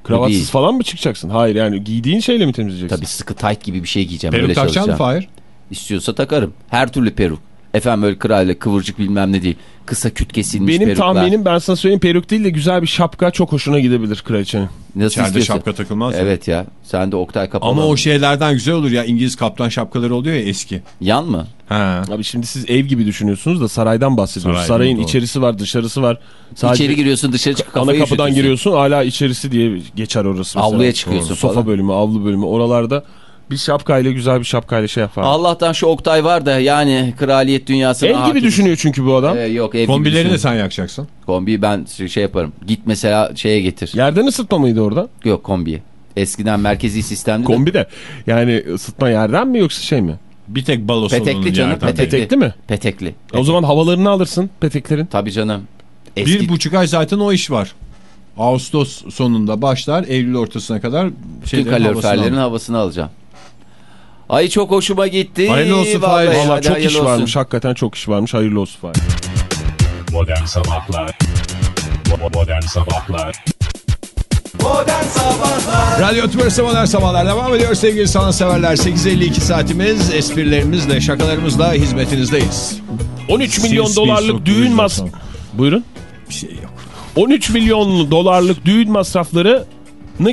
Kravatsız değil. falan mı çıkacaksın? Hayır yani giydiğin şeyle mi temizleyeceksin? Tabii sıkı tight gibi bir şey giyeceğim. Peruk takacaksın mı. Fahir? İstiyorsa takarım. Her türlü peruk. Efendim öyle kraliçe kıvırcık bilmem ne değil. Kısa küt kesilmiş Benim peruklar. tahminim ben sana söyleyeyim peruk değil de güzel bir şapka çok hoşuna gidebilir kraliçenin. Nasıl İçeride istiyorsa. şapka takılmaz. Evet ya. Sen de Oktay Kapalı. Ama o şeylerden güzel olur ya İngiliz kaptan şapkaları oluyor ya eski. Yan mı? Ha. Abi şimdi siz ev gibi düşünüyorsunuz da saraydan bahsediyoruz. Saray, Sarayın doğru. içerisi var dışarısı var. Sadece İçeri giriyorsun dışarı çıkıp ana kafayı kapıdan üşütüyorsun. giriyorsun hala içerisi diye geçer orası. mesela. Avluya çıkıyorsun Sofa falan. bölümü avlu bölümü oralarda Bir şapkayla güzel bir şapkayla şey yapar. Allah'tan şu Oktay var da yani kraliyet dünyasına Ev gibi hakim. düşünüyor çünkü bu adam. Ee, yok ev gibi Kombileri de sen yakacaksın. Kombiyi ben şey yaparım. Git mesela şeye getir. Yerden ısıtma mıydı orada? Yok kombiyi. Eskiden merkezi sistemde de Kombi de. Yani ısıtma yerden mi yoksa şey mi? Bir tek balo petekli canım. Petekli. Petekli mi? Petekli. O zaman havalarını alırsın peteklerin. Tabii canım. Eski... Bir buçuk ay zaten o iş var. Ağustos sonunda başlar Eylül ortasına kadar Bütün havasını kaloriferlerin alır. havasını alacağım. Ay çok hoşuma gitti. Hayırlı olsun Vallahi Fahir. hadi Valla çok iş olsun. varmış. Hakikaten çok iş varmış. Hayırlı olsun Fahir. Modern Sabahlar Bo- Modern Sabahlar Radyo Tümrüsü Modern Sabahlar devam ediyor sevgili sanatseverler. 8.52 saatimiz esprilerimizle şakalarımızla hizmetinizdeyiz. 13 milyon sil, dolarlık düğün buyurun mas... son. Buyurun. Bir şey yok. 13 milyon dolarlık düğün masraflarını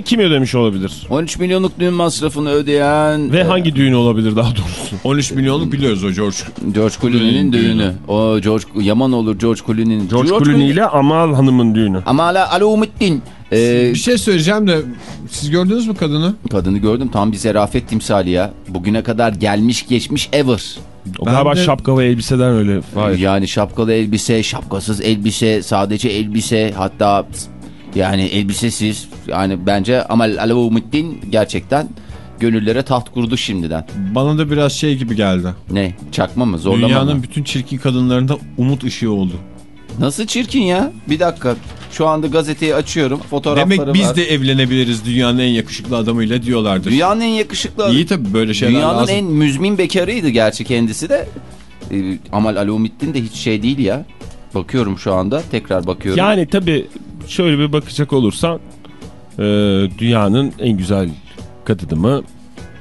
kim ödemiş olabilir? 13 milyonluk düğün masrafını ödeyen Ve e, hangi düğün olabilir daha doğrusu? 13 milyonluk biliyoruz o George. George Clooney'nin düğünü. O George Yaman olur George Clooney'nin. George Clooney ile Amal Hanım'ın düğünü. Ama hala Alaumuddin. Ee, Bir şey söyleyeceğim de siz gördünüz mü kadını? kadını gördüm tam bir zerafet timsali ya. Bugüne kadar gelmiş geçmiş ever. O Ben galiba de- şapka ve elbiseden öyle. Hayır. Yani şapkalı elbise, şapkasız elbise, sadece elbise hatta yani elbisesiz. Yani bence Amal Alaumuddin gerçekten gönüllere taht kurdu şimdiden. Bana da biraz şey gibi geldi. Ne? Çakma mı? Zorlama Dünyanın mı? bütün çirkin kadınlarında umut ışığı oldu. Nasıl çirkin ya? Bir dakika. Şu anda gazeteyi açıyorum. Fotoğrafları Demek biz var. de evlenebiliriz dünyanın en yakışıklı adamıyla diyorlardır. Dünyanın en yakışıklı... İyi tabii böyle şeyler Dünyanın lazım. en müzmin bekarıydı gerçi kendisi de. Ee, Amal Alaumuddin de hiç şey değil ya. Bakıyorum şu anda. Tekrar bakıyorum. Yani tabii şöyle bir bakacak olursan e, dünyanın en güzel kadını mı?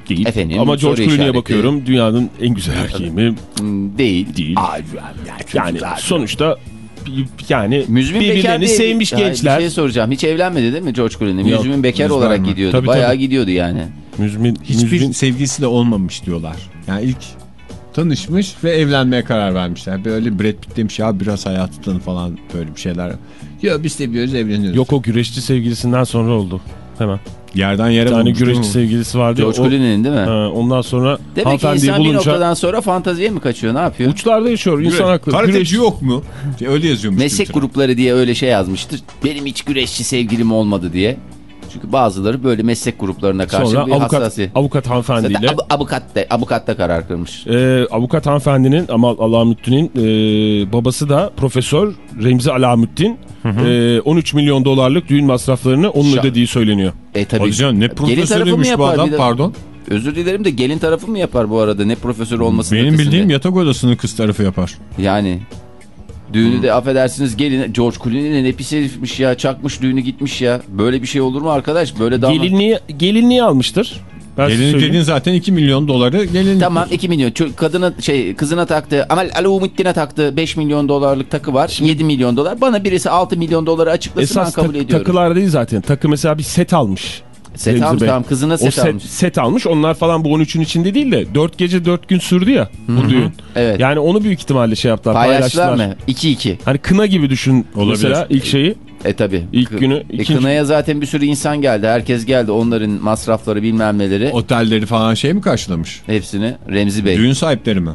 Değil. Efendim, Ama George Clooney'e bakıyorum dünyanın en güzel erkeği mi? Hmm, değil. Değil. Ay, Yani sonuçta yani Müzmin bekar birbirlerini diye- sevmiş Hayır, gençler. Bir şey soracağım. Hiç evlenmedi değil mi George Clooney? Yok, Müzmin bekar müzmin olarak mi? gidiyordu. Tabii, Bayağı tabii. gidiyordu yani. Müzmin, Hiçbir müzmin- sevgilisi de olmamış diyorlar. Yani ilk tanışmış ve evlenmeye karar vermişler. Böyle Brad Pitt demiş ya biraz hayatı tanı falan böyle bir şeyler. Ya biz seviyoruz evleniyoruz. Yok o güreşçi sevgilisinden sonra oldu. Hemen. Yerden yere Bir tane güreşçi sevgilisi vardı. George O- Clooney'nin değil mi? Ha, ondan sonra Demek ki insan bir bulunca noktadan sonra fantaziye mi kaçıyor? Ne yapıyor? uçlarda yaşıyor. insan haklı. Karateci Güreş- yok mu? Öyle yazıyormuş. Meslek Twitter'a. grupları diye öyle şey yazmıştır. Benim hiç güreşçi sevgilim olmadı diye. Çünkü bazıları böyle meslek gruplarına karşı Sonra bir avukat, hassasiyet. avukat hanımefendiyle ab- avukat da, avukat da karar kılmış. e, avukat hanımefendinin ama Alamüddin'in e, babası da profesör Remzi Alamüddin e, 13 milyon dolarlık düğün masraflarını onun Şa- ödediği söyleniyor. E tabii. Hadi canım ne profesörüymüş bu adam pardon. Özür dilerim de gelin tarafı mı yapar bu arada? Ne profesör olmasın Benim ötesinde. bildiğim yatak odasını kız tarafı yapar. Yani düğünü de affedersiniz gelin George Clooney'nin ne pis herifmiş ya çakmış düğünü gitmiş ya. Böyle bir şey olur mu arkadaş? Böyle daha Gelinliği, gelinliği almıştır. Ben Gelin dediğin zaten 2 milyon doları gelin. Tamam 2 milyon. Kadına şey kızına taktı. Amal Alaumuddin'e taktı 5 milyon dolarlık takı var. 7 milyon dolar. Bana birisi 6 milyon doları açıklasın Esas ben kabul tak- ediyorum. takılar değil zaten. Takı mesela bir set almış. Set Remzi almış Bey. tamam kızına o set, set, almış. set almış. Onlar falan bu 13'ün içinde değil de 4 gece 4 gün sürdü ya bu düğün. Evet. Yani onu büyük ihtimalle şey yaptılar. Paylaştılar paylaştılar. mı? 2-2. Hani kına gibi düşün Olabilir. mesela ilk şeyi. E tabi. İlk günü, E, ikinci- kınaya zaten bir sürü insan geldi. Herkes geldi. Onların masrafları bilmem neleri. Otelleri falan şey mi karşılamış? Hepsini Remzi Bey. Düğün sahipleri mi?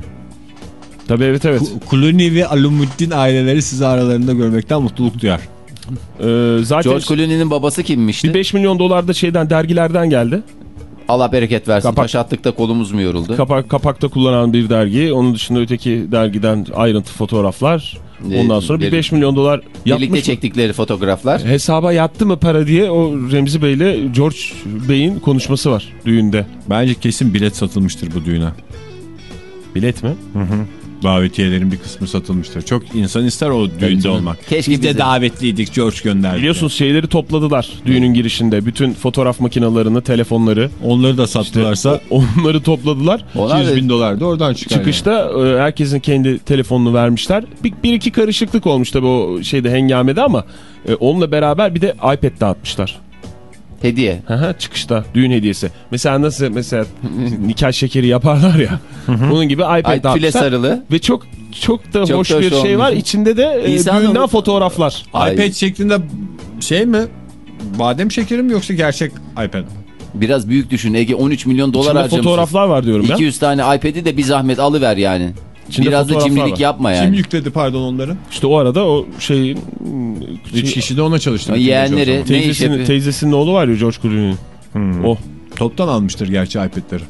Tabii evet evet. Clooney ve Alamuddin aileleri sizi aralarında görmekten mutluluk duyar. Ee, zaten George Clooney'nin babası kimmişti? bir 5 milyon dolar da şeyden dergilerden geldi. Allah bereket versin. Kapak- Taş attıkta kolumuz mu yoruldu? Kapak, kapakta kullanan bir dergi. Onun dışında öteki dergiden ayrıntı fotoğraflar. Ee, Ondan sonra bir bir- 5 milyon dolar Birlikte yapmış. mı? çektikleri fotoğraflar. Hesaba yattı mı para diye o Remzi Bey ile George Bey'in konuşması var düğünde. Bence kesin bilet satılmıştır bu düğüne. Bilet mi? Davetiyelerin bir kısmı satılmıştır. Çok insan ister o düğünde olmak. Keşke Biz de bize- davetliydik George gönderdi. Biliyorsunuz şeyleri topladılar düğünün girişinde. Bütün fotoğraf makinalarını, telefonları. Onları da sattılarsa Onları topladılar. Onlar 200 da- bin dolar da oradan çıkar. Çıkışta e, herkesin kendi telefonunu vermişler. Bir, bir iki karışıklık olmuş tabii o şeyde hengamede ama e, onunla beraber bir de iPad dağıtmışlar. Hediye. Hı hı, Çıkışta düğün hediyesi. Mesela nasıl mesela nikah şekeri yaparlar ya. bunun gibi iPad Ay, tüle sarılı. Ve çok çok da Çok hoş da hoş bir şey var. olmuş. İçinde de e, İnsan düğünden onu- fotoğraflar. Ay. iPad şeklinde şey mi? Badem şekeri mi yoksa gerçek iPad? Biraz büyük düşün Ege 13 milyon dolar İçinde harcamışsın. fotoğraflar var diyorum ya. 200 tane iPad'i de bir zahmet alıver yani. İçinde Biraz da cimrilik var. yapma yani. Kim yükledi pardon onları? İşte o arada o şeyin Üç şey, kişi de ona çalıştı. Yeğenleri teyzesinin, teyzesinin oğlu var ya George Clooney'nin. Hmm. O. Toptan almıştır gerçi iPad'leri.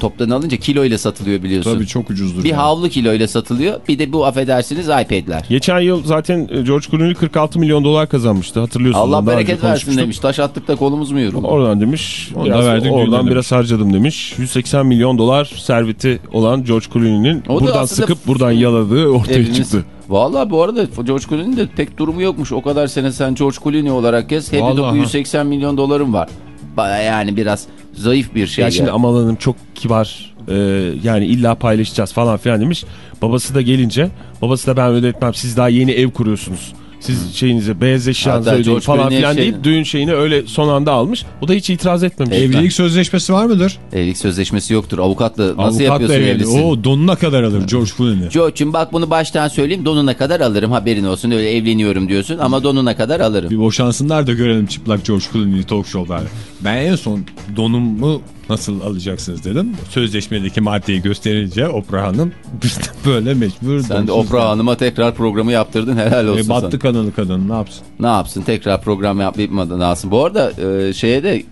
Toptan alınca kilo ile satılıyor biliyorsun. Tabii çok ucuzdur. bir yani. havlu kilo ile satılıyor. Bir de bu affedersiniz iPad'ler. Geçen yıl zaten e, George Clooney 46 milyon dolar kazanmıştı hatırlıyorsunuz. Allah Ondan bereket versin demiş. Taş attık da kolumuz mu yoruldu? Oradan demiş. Onu da biraz, verdik, oradan büyüdü biraz harcadım demiş. 180 milyon dolar serveti olan George Clooney'nin buradan sıkıp buradan yaladığı ortaya Evimiz- çıktı. Vallahi bu arada George Clooney'nin de pek durumu yokmuş. O kadar sene sen George Clooney olarak gez. Hep Vallahi. 180 milyon dolarım var. Baya yani biraz zayıf bir şey. Ya şimdi. Amal Hanım çok kibar e, yani illa paylaşacağız falan filan demiş. Babası da gelince babası da ben ödetmem siz daha yeni ev kuruyorsunuz. Siz şeyinizi beyaz eşyanızı ödeyin George falan filan şey- deyip düğün şeyini öyle son anda almış. O da hiç itiraz etmemiş. Evlilik sözleşmesi var mıdır? Evlilik sözleşmesi yoktur. Avukatla nasıl Avukatla yapıyorsun evli. evlisin? Oo donuna kadar alır George Clooney. George'cum bak bunu baştan söyleyeyim donuna kadar alırım haberin olsun öyle evleniyorum diyorsun ama donuna kadar alırım. Bir boşansınlar da görelim çıplak George Clooney'i talk show'da. Ben en son donumu nasıl alacaksınız dedim. Sözleşmedeki maddeyi gösterince Oprah Hanım böyle mecbur. Sen de Oprah Hanım'a tekrar programı yaptırdın helal olsun E, sana. battı kanalı kadın ne yapsın? Ne yapsın tekrar program yapmadan alsın. Bu arada e, şeye de e,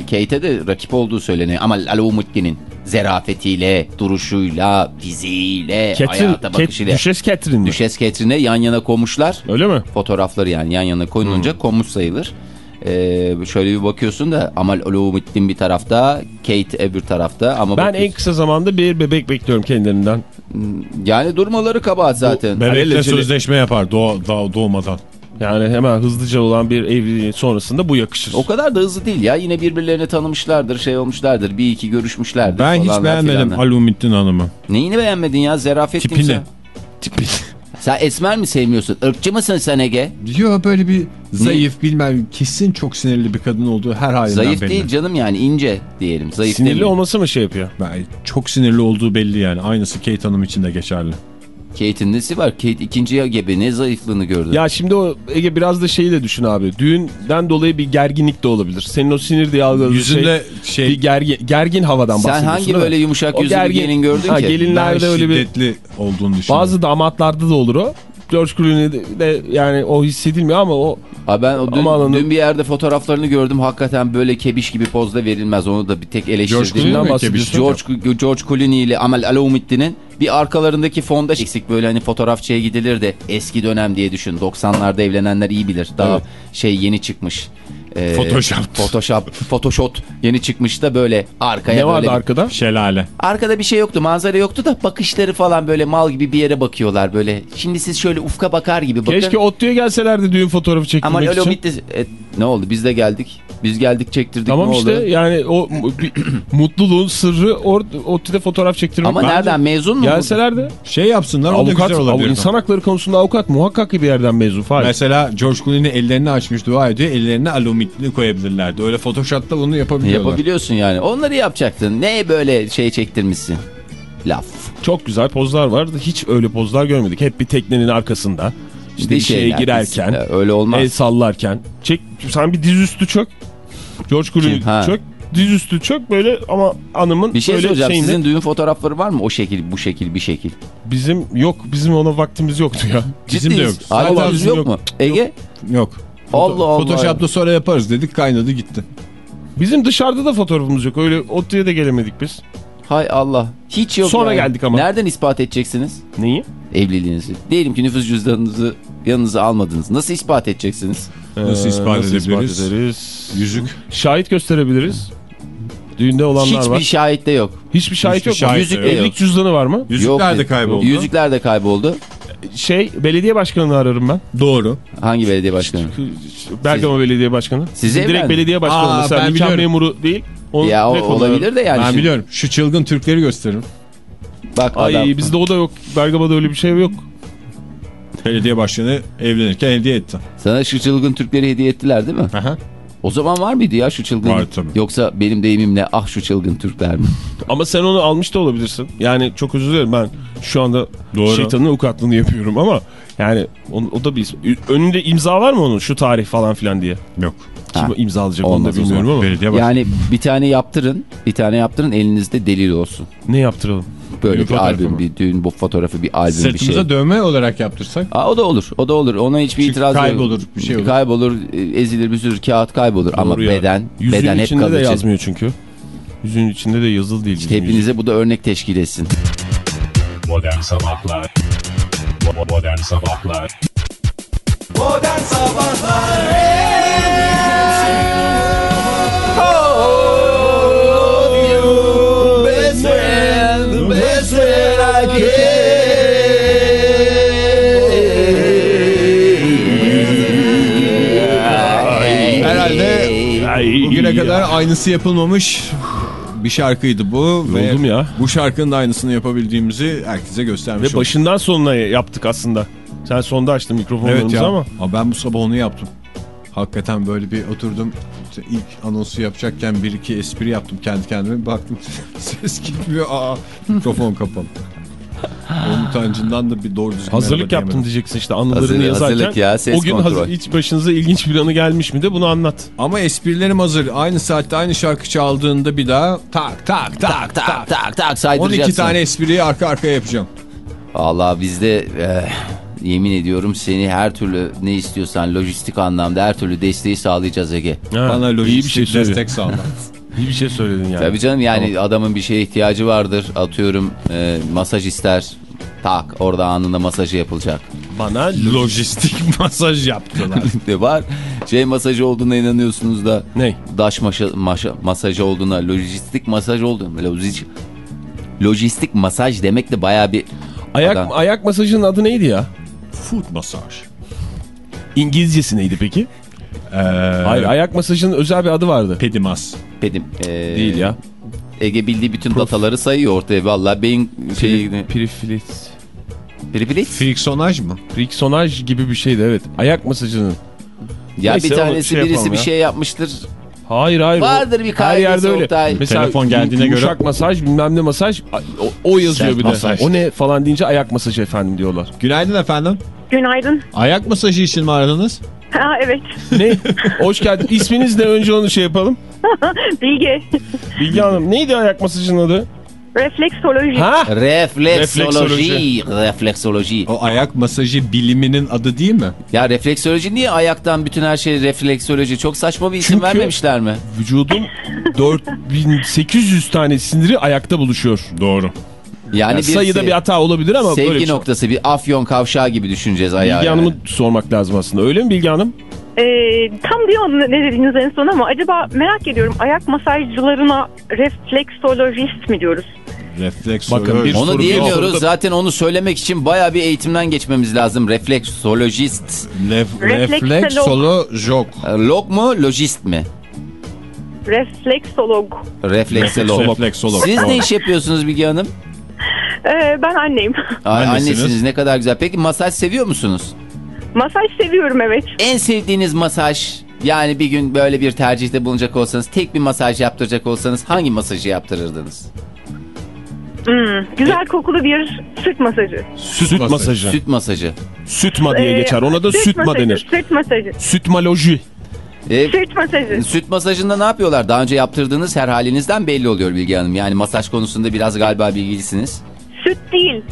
Kate'e de rakip olduğu söyleniyor. Ama Alumutti'nin zerafetiyle, duruşuyla, diziyle, Catherine, hayata Cat, bakışıyla. Düşes Catherine mi? Düşes Catherine'e yan yana konmuşlar. Öyle mi? Fotoğrafları yani yan yana Hmm. konulunca konmuş sayılır. Ee, şöyle bir bakıyorsun da Amal Alumuddin bir tarafta, Kate öbür tarafta. Ama Ben en bakıyorsun- kısa zamanda bir bebek bekliyorum kendilerinden. yani durmaları kabahat zaten. Bebekle Alelacele- sözleşme yapar doğ, doğ- doğmadan. Yani hemen hızlıca olan bir evliliğin sonrasında bu yakışır. O kadar da hızlı değil ya. Yine birbirlerini tanımışlardır, şey olmuşlardır. Bir iki görüşmüşlerdir. Ben hiç beğenmedim. Alumittin Hanım'ı. Neyini beğenmedin ya? Zerafet Tipini. timsah. Sen esmer mi sevmiyorsun? Irkçı mısın sen Ege? Diyor böyle bir zayıf bilmem kesin çok sinirli bir kadın olduğu her halinden Zayıf belli. değil canım yani ince diyelim. Zayıf Sinirli demeyelim. olması mı şey yapıyor? Ben, çok sinirli olduğu belli yani. Aynısı Kate Hanım için de geçerli. Kate'in nesi var? Kate ikinciye gebe ne zayıflığını gördü. Ya şimdi o Ege biraz da şeyi de düşün abi. Düğünden dolayı bir gerginlik de olabilir. Senin o sinir diye algıladığın Yüzünde şey, şey, bir gergin, gergin havadan Sen bahsediyorsun hangi değil mi? böyle yumuşak O yüzlü bir gelin gördün ha, ki? Gelinlerde öyle bir şiddetli olduğunu düşünüyorum. bazı damatlarda da olur o. George Clooney'de de yani o hissedilmiyor ama o Abi ben o dün, hanım. dün bir yerde fotoğraflarını gördüm. Hakikaten böyle kebiş gibi pozda verilmez. Onu da bir tek George eleştirdiğim. Clooney mi bahsediyorsun? George, George Clooney ile Amal Alaumuddin'in bir arkalarındaki fonda eksik böyle hani fotoğrafçıya gidilir de eski dönem diye düşün. 90'larda evlenenler iyi bilir. Daha Evet. şey yeni çıkmış. Ee, Photoshop. Photoshop. Photoshop yeni çıkmış da böyle arkaya ne böyle vardı bir- arkada? Şelale. Arkada bir şey yoktu manzara yoktu da bakışları falan böyle mal gibi bir yere bakıyorlar böyle. Şimdi siz şöyle ufka bakar gibi bakın. Keşke Ottu'ya gelselerdi düğün fotoğrafı çektirmek Ama öyle için. bitti. E, ne oldu biz de geldik. Biz geldik çektirdik Tamam ne işte oldu? yani o mu- bir- mutluluğun sırrı or, Ottu'da fotoğraf çektirmek. Ama Bence nereden mezun mu? Gelselerdi Şey yapsınlar o da avukat, güzel olabilir. insan hakları konusunda avukat muhakkak ki bir yerden mezun. Fahir. Mesela George Clooney ellerini açmış dua ediyor. Ellerine alumitini koyabilirlerdi. Öyle Photoshop'ta bunu yapabiliyorlar. Yapabiliyorsun yani. Onları yapacaktın. Ne böyle şey çektirmişsin? Laf. Çok güzel pozlar vardı. Hiç öyle pozlar görmedik. Hep bir teknenin arkasında. İşte bir şeye girerken, biz- öyle olmaz. el sallarken. Çek, sen bir dizüstü çök. George Clooney çök. Dizüstü çök böyle ama anımın Bir şey böyle söyleyeceğim. şeyinde- Sizin düğün fotoğrafları var mı? O şekil, bu şekil, bir şekil. Bizim yok. Bizim ona vaktimiz yoktu ya. Bizim de yok. Hala bizim yok, yok. mu? Ege? Yok. Allah Allah. Photoshop'ta sonra yaparız dedik kaynadı gitti. Bizim dışarıda da fotoğrafımız yok. Öyle Ottu'ya da gelemedik biz. Hay Allah. Hiç yok Sonra yani. geldik ama. Nereden ispat edeceksiniz Neyi? evliliğinizi? Diyelim ki nüfus cüzdanınızı yanınıza almadınız. Nasıl ispat edeceksiniz? Nasıl ispat edebiliriz? ederiz? Yüzük. Şahit gösterebiliriz. Düğünde olanlar Hiçbir var. şahit de yok. Hiçbir şahit Hiçbir yok. şahit de Yüzük de yok. Evlilik cüzdanı var mı? Yüzükler Yok. de kayboldu. Yüzükler de kayboldu. Şey belediye başkanını ararım ben. Doğru. Hangi belediye başkanı? Bergama Belediye Başkanı. Siz Direkt evlendiniz. belediye başkanı Aa, mesela ben nikah biliyorum. memuru değil. Onu Ya o- olabilir de yani. ben şimdi- biliyorum. Şu çılgın Türkleri gösteririm. Bak Ay adam. bizde o da yok. Bergama'da öyle bir şey yok. Belediye başkanı evlenirken hediye etti. Sana şu çılgın Türkleri hediye ettiler değil mi? Aha. O zaman var mıydı ya şu çılgın? Var tabii. Yoksa benim deyimimle ah şu çılgın Türkler mi? Ama sen onu almış da olabilirsin. Yani çok özür dilerim ben şu anda Doğru. şeytanın avukatlığını yapıyorum ama yani o, o da bir önünde imza var mı onun şu tarih falan filan diye. Yok. Kim Ha, imzalayacak onu da bilmiyorum ama. Belediye. Yani bir tane yaptırın, bir tane yaptırın elinizde delil olsun. Ne yaptıralım? Böyle bir albüm, mı? bir düğün bu fotoğrafı, bir albüm bir Sırtımıza şey. dövme olarak yaptırsak. Aa, o da olur, o da olur. Ona hiçbir Çünkü itiraz yok. kaybolur, bir şey olur. Kaybolur, e, ezilir bir sürü kağıt kaybolur ama Doğru ya. beden, Yüzüğün beden hep içinde de yazmıyor çünkü. Yüzüğün içinde de yazılı değil. İşte hepinize bu da örnek teşkil etsin. Modern Sabahlar Bo- Modern Sabahlar bugüne kadar aynısı yapılmamış bir şarkıydı bu. Ve Yoruldum ya. Bu şarkının da aynısını yapabildiğimizi herkese göstermiş Ve olduk. başından sonuna yaptık aslında. Sen sonda açtın Evet mikrofonlarımızı ya. ama. Ama ben bu sabah onu yaptım. Hakikaten böyle bir oturdum. İşte ilk anonsu yapacakken bir iki espri yaptım kendi kendime. Baktım ses gitmiyor. Aa mikrofon kapalı. Onun utancından da bir doğru düzgün Hazırlık yaptım diyemedim. diyeceksin işte anılarını Hazır- yazarken. hazırlık ya, ses o gün kontrol. hazır, hiç başınıza ilginç bir anı gelmiş mi de bunu anlat. Ama esprilerim hazır. Aynı saatte aynı şarkı çaldığında bir daha tak tak tak Tak tak tak tak saydıracaksın. 12 tane espriyi arka arkaya yapacağım. Valla bizde eh, yemin ediyorum seni her türlü ne istiyorsan lojistik anlamda her türlü desteği sağlayacağız Ege. Ha, Bana iyi lojistik bir şey destek sağla. İyi bir şey söyledin yani. Tabii canım yani adamın bir şeye ihtiyacı vardır. Atıyorum eh, masaj ister. Tak orada anında masajı yapılacak. Bana lojistik masaj yaptılar. ne var? Şey masajı olduğuna inanıyorsunuz da. Ne? Daş maşa, maşa- masajı olduğuna, lojistik masaj olduğuna. Lojistik, lojistik masaj demek de baya bir Ayak, Adam. ayak masajının adı neydi ya? Foot masaj. İngilizcesi neydi peki? Ee, Hayır ayak masajının özel bir adı vardı. Pedimas. Benim, eh, Değil ya. Ege bildiği bütün dataları sayıyor ortaya. Vallahi beyin şeyi... Prifilit. Privilit. Friksonaj mı? Friksonaj gibi bir şeydi evet. Ayak masajının. Ya Neyse, bir tanesi şey birisi yapalım bir ya. şey yapmıştır. Hayır hayır. Vardır bir Her yerde öyle. Oktay. Mesela Telefon geldiğine yumuşak göre- masaj bilmem ne masaj o, o yazıyor Sert bir de. masaj. O ne falan deyince ayak masajı efendim diyorlar. Günaydın efendim. Günaydın. Ayak masajı için mi aradınız? Ha evet. Ne? Hoş geldin. İsminiz ne? Önce onu şey yapalım. Bilge. Bilge Hanım. Neydi ayak masajının adı? Refleksoloji. Ha? Refleksoloji. Refleksoloji. O ayak masajı biliminin adı değil mi? Ya refleksoloji niye ayaktan bütün her şey refleksoloji? Çok saçma bir isim Çünkü- vermemişler mi? Vücudun 4800 tane siniri ayakta buluşuyor. Doğru. Yani, Yani bir sayıda bir hata olabilir ama böyle bir sevgi şey. noktası bir afyon kavşağı gibi düşüneceğiz ayağı. Bilge yani. Hanım'ı sormak lazım aslında. Öyle mi Bilge Hanım? Ee, tam diyor ne dediğiniz en son ama acaba merak ediyorum ayak masajcılarına refleksolojist mi diyoruz? Refleksoloji. Bakın bir Onu diyemiyoruz. yok. Zaten onu söylemek için baya bir eğitimden geçmemiz lazım. Refleksolojist. Lef- Refleksolog. refleksolojok. E, Log mu, lojist mi? Refleksolog. Refleksolog. Refleksolog. Siz ne iş yapıyorsunuz Bilge Hanım? Ee, ben anneyim. Ay, Annesiniz. Annesiniz ne kadar güzel. Peki masaj seviyor musunuz? Masaj seviyorum evet. En sevdiğiniz masaj yani bir gün böyle bir tercihte bulunacak olsanız tek bir masaj yaptıracak olsanız hangi masajı yaptırırdınız? Hmm, güzel kokulu bir sırt masajı. Süt, masajı. Süt masajı. Sütma diye Ee, geçer. Ona da sırt sütma masajı, denir. Sırt masajı. Sütmaloji. E, Sırt masajı. süt masajında ne yapıyorlar? Daha önce yaptırdığınız her halinizden belli oluyor Bilge Hanım. Yani masaj konusunda biraz galiba bilgilisiniz. Süt değil.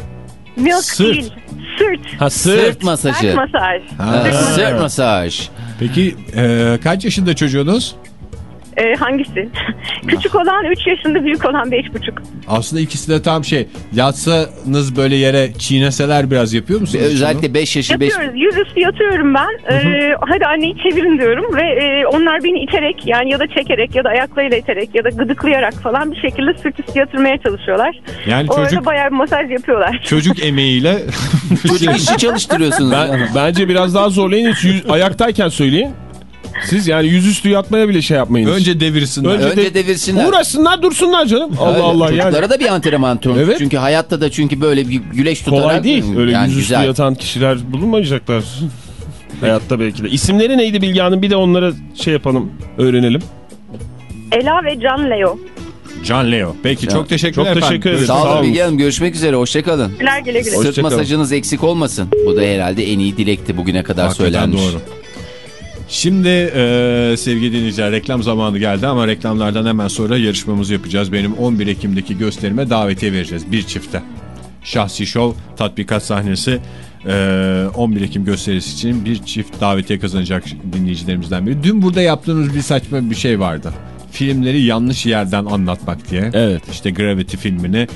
Milk Sırt. değil. Sırt. Ha Sırt, sırt. masajı. Sırt masaj. Ha. Sırt masaj. Peki e, kaç yaşında çocuğunuz? Ee, hangisi? Küçük olan 3 yaşında, büyük olan 5,5. Aslında ikisi de tam şey. Yatsanız böyle yere çiğneseler biraz yapıyor musunuz? Özellikle 5 yaşı 5 Yapıyoruz. Yüzüstü yatıyorum ben. Ee, hadi anneyi çevirin diyorum ve e, onlar beni iterek yani ya da çekerek ya da ayaklarıyla iterek ya da gıdıklayarak falan bir şekilde sırt üstü yatırmaya çalışıyorlar. Yani O arada çocuk bayağı bir masaj yapıyorlar. çocuk emeğiyle çocuk işi çalıştırıyorsunuz. Ben, bence biraz daha zorlayın. Yüz- ayaktayken söyleyin. Siz yani yüzüstü yatmaya bile şey yapmayın. önce devirsinler. Önce Önce de- devirsinler. Uğraşsınlar dursunlar canım. Allah Öyle, Allah yani. Çocuklara da bir antrenman tonu. Evet. Çünkü hayatta da çünkü böyle bir güleş tutarak. Kolay değil. Öyle yani yüzüstü güzel. yatan kişiler bulunmayacaklar. Hayatta belki de. İsimleri neydi Bilge Hanım? Bir de onlara şey yapalım, öğrenelim. Ela ve Can Leo. Can Leo. Peki Ya, çok teşekkürler çok efendim. teşekkür ederim. Sağ Sağ olun olun. Bilge Hanım. Görüşmek üzere. Hoşçakalın. Güler güle güle. Sırt Hoşça masajınız eksik olmasın. Bu da herhalde en iyi dilekti bugüne kadar Hakikaten söylenmiş. doğru. Şimdi e, sevgili dinleyiciler reklam zamanı geldi ama reklamlardan hemen sonra yarışmamızı yapacağız. Benim 11 Ekim'deki gösterime davetiye vereceğiz bir çifte. Şahsi şov tatbikat sahnesi e, 11 Ekim gösterisi için bir çift davetiye kazanacak dinleyicilerimizden biri. Dün burada yaptığımız bir saçma bir şey vardı. Filmleri yanlış yerden anlatmak diye. Evet. İşte Gravity filmini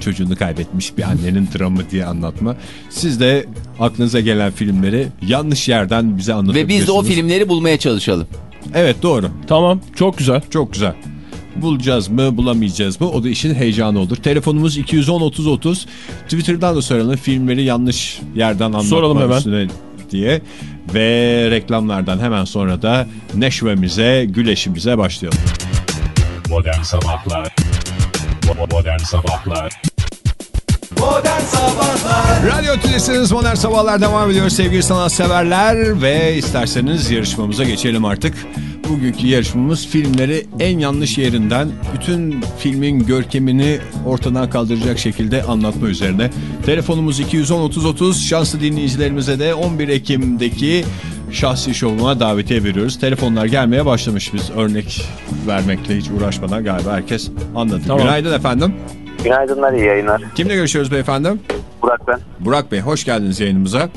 çocuğunu kaybetmiş bir annenin dramı diye anlatma. Siz de aklınıza gelen filmleri yanlış yerden bize Ve anlatabilirsiniz. biz de o filmleri bulmaya çalışalım. Evet doğru. Tamam çok güzel. Çok güzel. Bulacağız mı bulamayacağız mı o da işin heyecanı olur. Telefonumuz 210-30-30. Twitter'dan da soralım filmleri yanlış yerden anlatma Soralım hemen. üstüne diye. Ve reklamlardan hemen sonra da neşvemize, güleşimize başlayalım. Modern Sabahlar Bo- Modern Sabahlar Radyo Tülesi'niz Modern Sabahlar devam ediyor sevgili sanatseverler ve isterseniz yarışmamıza geçelim artık. Bugünkü yarışmamız filmleri en yanlış yerinden bütün filmin görkemini ortadan kaldıracak şekilde anlatma üzerine. Telefonumuz 210-30-30 şanslı dinleyicilerimize de 11 Ekim'deki şahsi şovuma davetiye veriyoruz. Telefonlar gelmeye başlamış biz örnek vermekle hiç uğraşmadan galiba herkes anladı. Tamam. Günaydın efendim. Günaydınlar, iyi yayınlar. Kimle görüşüyoruz beyefendi? Burak ben. Burak Bey hoş geldiniz yayınımıza.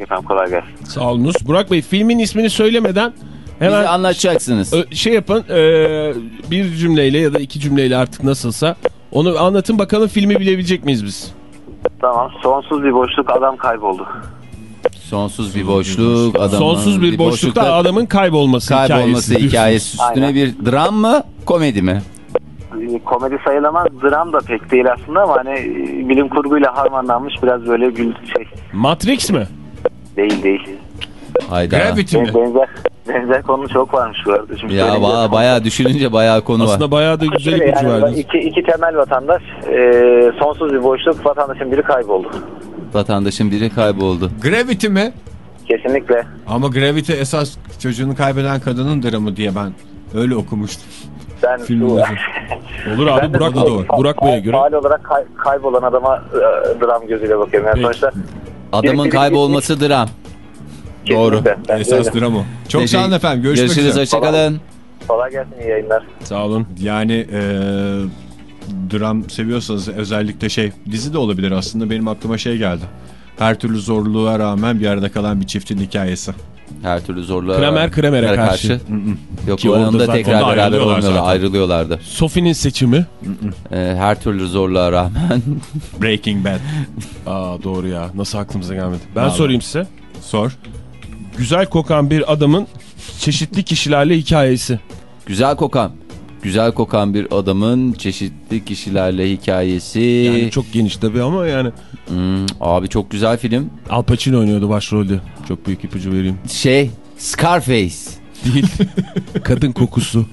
Efendim kolay gelsin. Sağ olunuz. Burak Bey filmin ismini söylemeden hemen Bize anlatacaksınız. Şey yapın e, bir cümleyle ya da iki cümleyle artık nasılsa onu anlatın bakalım filmi bilebilecek miyiz biz? Tamam, sonsuz bir boşluk adam kayboldu. Sonsuz bir boşluk. Adamın Sonsuz bir, boşlukta, adamın kaybolması, kaybolması hikayesi. hikayesi üstüne Aynen. bir dram mı komedi mi? Komedi sayılamaz, dram da pek değil aslında ama hani e, bilim kurguyla harmanlanmış biraz böyle gül şey Matrix mi? değil değil. Hayda. Gravity mi? Benzer, benzer konu çok varmış bu arada. Şimdi Ya ba bayağı düşününce bayağı konu var. Aslında bayağı da güzel ipucu yani verdiniz. iki, iki temel vatandaş, e, sonsuz bir boşluk, vatandaşın biri kayboldu. Vatandaşın biri kayboldu. Gravity mi? Kesinlikle. Ama Gravity esas çocuğunu kaybeden kadının dramı diye ben öyle okumuştum. Ben. Olur abi Ben Burak, bu- doğru. Burak Bey'e göre. Faal olarak kay- kaybolan adama e, dram gözüyle bakıyorum. Yani sonuçta Adamın kaybolması dram. Doğru. kesinlikle. Bence Esas öyle. dram o. Çok sağ olun efendim. Görüşmek Görüşürüz. üzere. Hoşçakalın. Kolay gelsin, iyi yayınlar. Sağ olun. Yani e, dram seviyorsanız özellikle şey dizi de olabilir aslında benim aklıma şey geldi. Her türlü zorluğa rağmen bir arada kalan bir çiftin hikayesi. Her türlü zorluğa Kramer Kramer'e karşı. Yok Ki onun orada da zaten tekrar onda beraber zaten. ayrılıyorlardı. Sophie'nin seçimi. Ee, her türlü zorluğa rağmen. Breaking Bad. Aa doğru ya. Nasıl aklımıza gelmedi? Ben Vallahi. sorayım size. Sor. Güzel kokan bir adamın çeşitli kişilerle hikayesi. Güzel kokan. Güzel kokan bir adamın çeşitli kişilerle hikayesi. Yani çok geniş tabii ama yani. Hmm, abi çok güzel film. Al Pacino oynuyordu başrolde. Çok büyük ipucu vereyim. Şey Scarface. Değil. Kadın kokusu.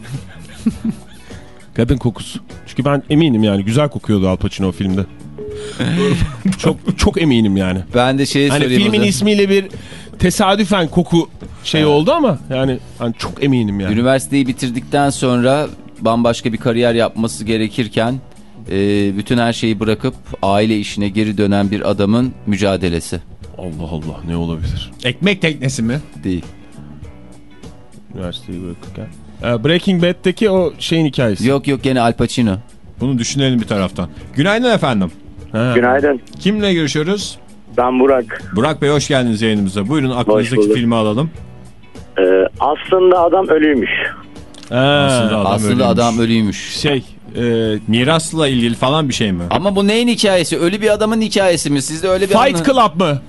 Kadın kokusu. Çünkü ben eminim yani güzel kokuyordu Al Pacino o filmde. çok çok eminim yani. Ben de şeyi Hani söyleyeyim. filmin zaman. ismiyle bir tesadüfen koku şey oldu ama yani hani çok eminim yani. Üniversiteyi bitirdikten sonra bambaşka bir kariyer yapması gerekirken e, bütün her şeyi bırakıp aile işine geri dönen bir adamın mücadelesi Allah Allah ne olabilir? Ekmek teknesi mi? değil. Üniversiteyi bırakırken. Ee, Breaking Bad'deki o şeyin hikayesi. Yok yok gene Al Pacino. Bunu düşünelim bir taraftan. Günaydın efendim. Ha. Günaydın. Kimle görüşüyoruz? Ben Burak. Burak Bey hoş geldiniz yayınımıza. Buyurun aklınızdaki filmi alalım. Ee, aslında adam ölüymüş. Ha, Aslında adam Aslında ölüymüş. adam ölüymüş. Şey e, Mirasla ilgili falan bir şey mi? Ama bu neyin hikayesi? Ölü bir adamın hikayesi mi? Sizde öyle bir Fight anı- Club mı?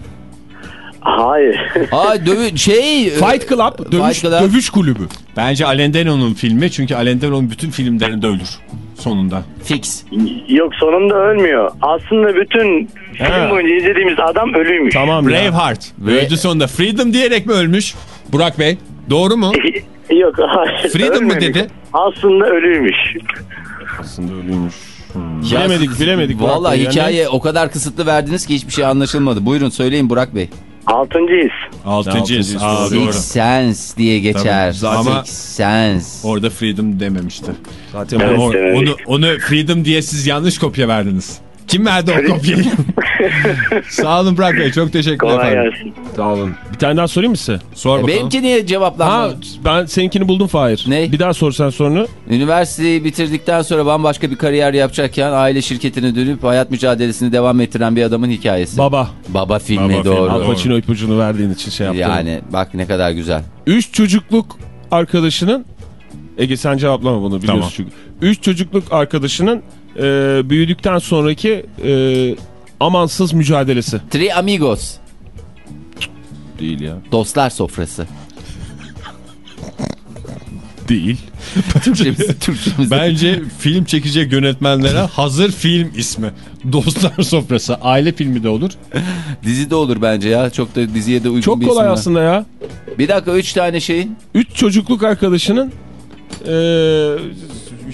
Hayır. Aa dövü şey. Fight Club dövüş, Fight Club. dövüş kulübü. Bence Alendeno'nun filmi çünkü Alendeno'nun bütün filmlerinde ölür sonunda. Fix. Yok sonunda ölmüyor. Aslında bütün Ha. film boyunca izlediğimiz adam ölüymüş. Tamam. Braveheart. Ve- Öldü sonunda. Freedom diyerek mi ölmüş? Burak Bey. Doğru mu? Yok hayır. Freedom mı dedi? Aslında ölüymüş. Aslında ölüymüş. Ya, Bilemedik bilemedik. Vallahi Bey. Yani hikaye o kadar kısıtlı verdiniz ki hiçbir şey anlaşılmadı. Buyurun söyleyin Burak Bey. Altıncı his. Altıncıyız. Altıncıyız. Aa, doğru. Six Sense diye geçer. Tabii, zaten- Six Sense. Orada Freedom dememişti. Zaten evet. onu, onu Freedom diye siz yanlış kopya verdiniz. Kim verdi o kopyayı? Sağ olun Burak Bey. Çok teşekkürler Kolay efendim. gelsin. Sağ olun. Bir tane daha sorayım mı size? Sor bakalım. Benimki niye Ha, cevaplanmadı? ben seninkini buldum Fahir. Ne? Bir daha sorsan sorunu. Üniversiteyi bitirdikten sonra bambaşka bir kariyer yapacakken aile şirketine dönüp hayat mücadelesini devam ettiren bir adamın hikayesi. Baba. Baba filmi Baba doğru. Al Pacino ipucunu verdiğin için şey yaptım. Yani bak ne kadar güzel. Üç çocukluk arkadaşının Ege sen cevaplama bunu biliyorsun Tamam. çünkü. Üç çocukluk arkadaşının e, büyüdükten sonraki e, amansız mücadelesi. Three Amigos. Değil ya. Dostlar sofrası. Değil. Türkçemizi, Türkçemizi. Bence film çekecek yönetmenlere hazır film ismi. Dostlar Sofrası. Aile filmi de olur. Dizi de olur bence ya. Çok da diziye de uygun Çok bir kolay isim var. aslında ya. Bir dakika üç tane şeyin. Üç çocukluk arkadaşının e,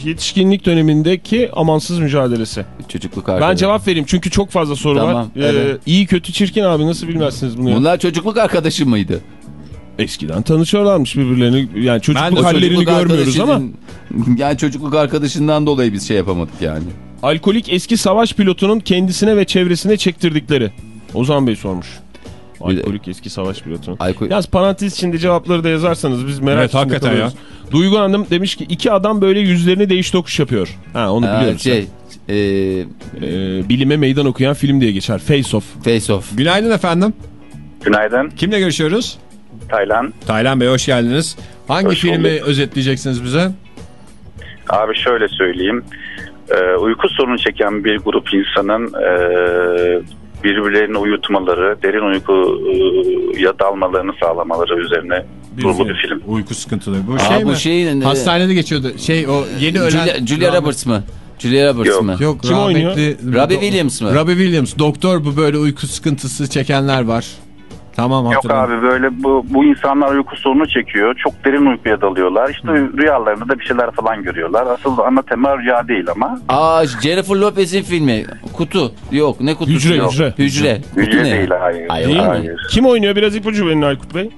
yetişkinlik dönemindeki amansız mücadelesi. Çocukluk Ben arkadaşı. cevap vereyim çünkü çok fazla soru Tamam, var. E, evet. iyi kötü çirkin abi nasıl bilmezsiniz bunu ya? Bunlar çocukluk arkadaşı mıydı? Eskiden tanışıyorlarmış birbirlerini. Yani çocukluk O hallerini çocukluk görmüyoruz ama. Yani çocukluk arkadaşından dolayı biz şey yapamadık yani. Alkolik eski savaş pilotunun kendisine ve çevresine çektirdikleri. Ozan Bey sormuş. Alkolik eski savaş pilotunun. Alkol... Yaz parantez içinde cevapları da yazarsanız biz merak Evet, içinde hakikaten kalıyoruz. Duygu Hanım demiş ki iki adam böyle yüzlerini değiş tokuş yapıyor. Ha onu biliyoruz. şey, e, Ee, bilime meydan okuyan film diye geçer. Face Off. Face Off. Günaydın efendim. Günaydın. Kimle görüşüyoruz? Taylan. Taylan Bey hoş geldiniz. Hangi Hoş filmi bulduk. özetleyeceksiniz bize? Abi şöyle söyleyeyim. Ee, uyku sorunu çeken bir grup insanın e, birbirlerini uyutmaları, derin uykuya dalmalarını sağlamaları üzerine kurulu bir film. Uyku sıkıntıları. Bu Aa, şey bu mi? şeyin, e, Hastanede geçiyordu. Şey o yeni ölen... Julia, Julia Roberts mı? Julia Roberts Yok. mı? Yok Kim oynuyor? rahmetli- Robbie Williams mı? Robbie Williams. Doktor bu böyle uyku sıkıntısı çekenler var. Tamam Yok hatırladım. abi böyle bu, bu insanlar uyku sorunu çekiyor. Çok derin uykuya dalıyorlar. İşte rüyalarında da bir şeyler falan görüyorlar. Asıl ana tema rüya değil ama. Aa Jennifer Lopez'in filmi. Kutu. Yok ne kutusu? Hücre, Yok. hücre. Hücre. Kutu Hücre ne? değil hayır. Hayır, Değil mi? hayır. Kim oynuyor? Biraz ipucu verin Aykut Bey.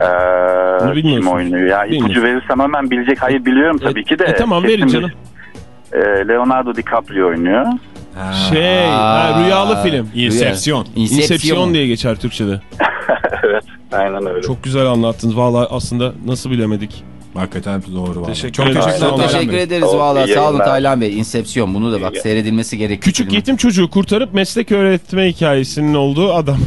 Ee, kim oynuyor? Ya ipucu verirsem hemen bilecek. Hayır biliyorum tabii ki de. E, tamam verin canım. bir- Ee, Leonardo DiCaprio oynuyor. Şey, ha, rüyalı film. Inception. Inception. Inception diye geçer Türkçe'de. evet. Aynen öyle. Çok güzel anlattınız. Vallahi aslında nasıl bilemedik. Hakikaten doğru. vallahi. Teşekkür Çok teşekkür teşekkür Bey. ederiz valla. Sağ olun. Taylan Bey. Inception. Bunu da bak İyi. seyredilmesi gerekiyor. Küçük yetim çocuğu kurtarıp meslek öğretme hikayesinin olduğu adam.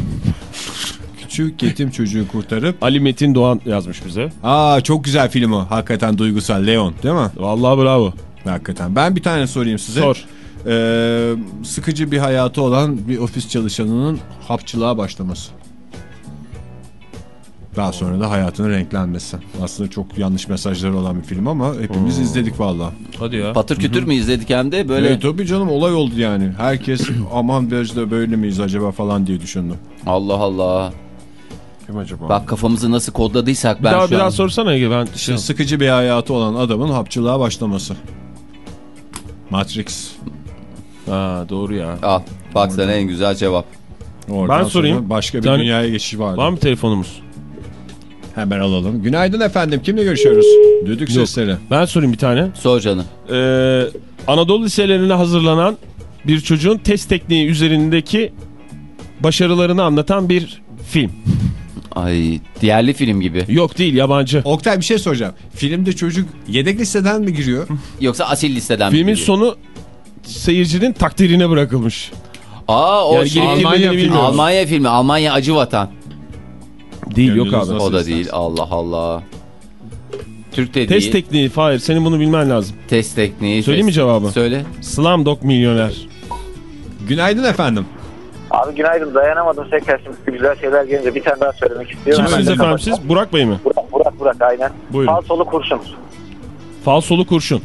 Küçük yetim çocuğu kurtarıp. Ali Metin Doğan yazmış bize. Aa çok güzel film o. Hakikaten duygusal. Leon değil mi? Vallahi bravo. Hakikaten. Ben bir tane sorayım size. Sor. Ee, sıkıcı bir hayatı olan bir ofis çalışanının hapçılığa başlaması. Daha sonra da hayatının renklenmesi. Aslında çok yanlış mesajları olan bir film ama hepimiz izledik valla. Hadi ya. Patır kütür mü izledik hem de böyle. Evet tabii canım olay oldu yani. Herkes aman biraz da böyle miyiz acaba falan diye düşündü. Allah Allah. Kim acaba? Bak kafamızı nasıl kodladıysak Bir ben daha, şu bir an... daha sorsana Ege ben. İşte sıkıcı bir hayatı olan adamın hapçılığa başlaması. Matrix. Ha, doğru ya. Al. Bak sana en güzel cevap. Oradan Ben sorayım. Başka bir Yani- dünyaya geçiş vardı. Var mı telefonumuz? Hemen alalım. Günaydın efendim. Kimle görüşüyoruz? Düdük Yok. sesleri. Ben sorayım bir tane. Sor canım. Ee, Anadolu liselerine hazırlanan bir çocuğun test tekniği üzerindeki başarılarını anlatan bir film. Ay diğerli film gibi. Yok değil yabancı. Oktay bir şey soracağım. Filmde çocuk yedek listeden mi giriyor? Yoksa asil listeden mi Filmin geliyor? sonu seyircinin takdirine bırakılmış. Aa o Yani şey. Almanya filmi. Almanya filmi. Almanya Acı Vatan. Değil yok Gönlünüz abi. nasıl O da istersen. değil. Allah Allah. Türk de Test değil. tekniği Fahir senin bunu bilmen lazım. Test tekniği. Söyleyeyim mi cevabı? Söyle. Slumdog Milyoner. Günaydın efendim. Abi günaydın dayanamadım tekrar şimdi güzel şeyler gelince bir tane daha söylemek istiyorum. Kimsiniz efendim kapatacağım. siz? Burak Bey mi? Burak, Burak, Burak aynen. Buyurun. Falsolu kurşun. Falsolu kurşun.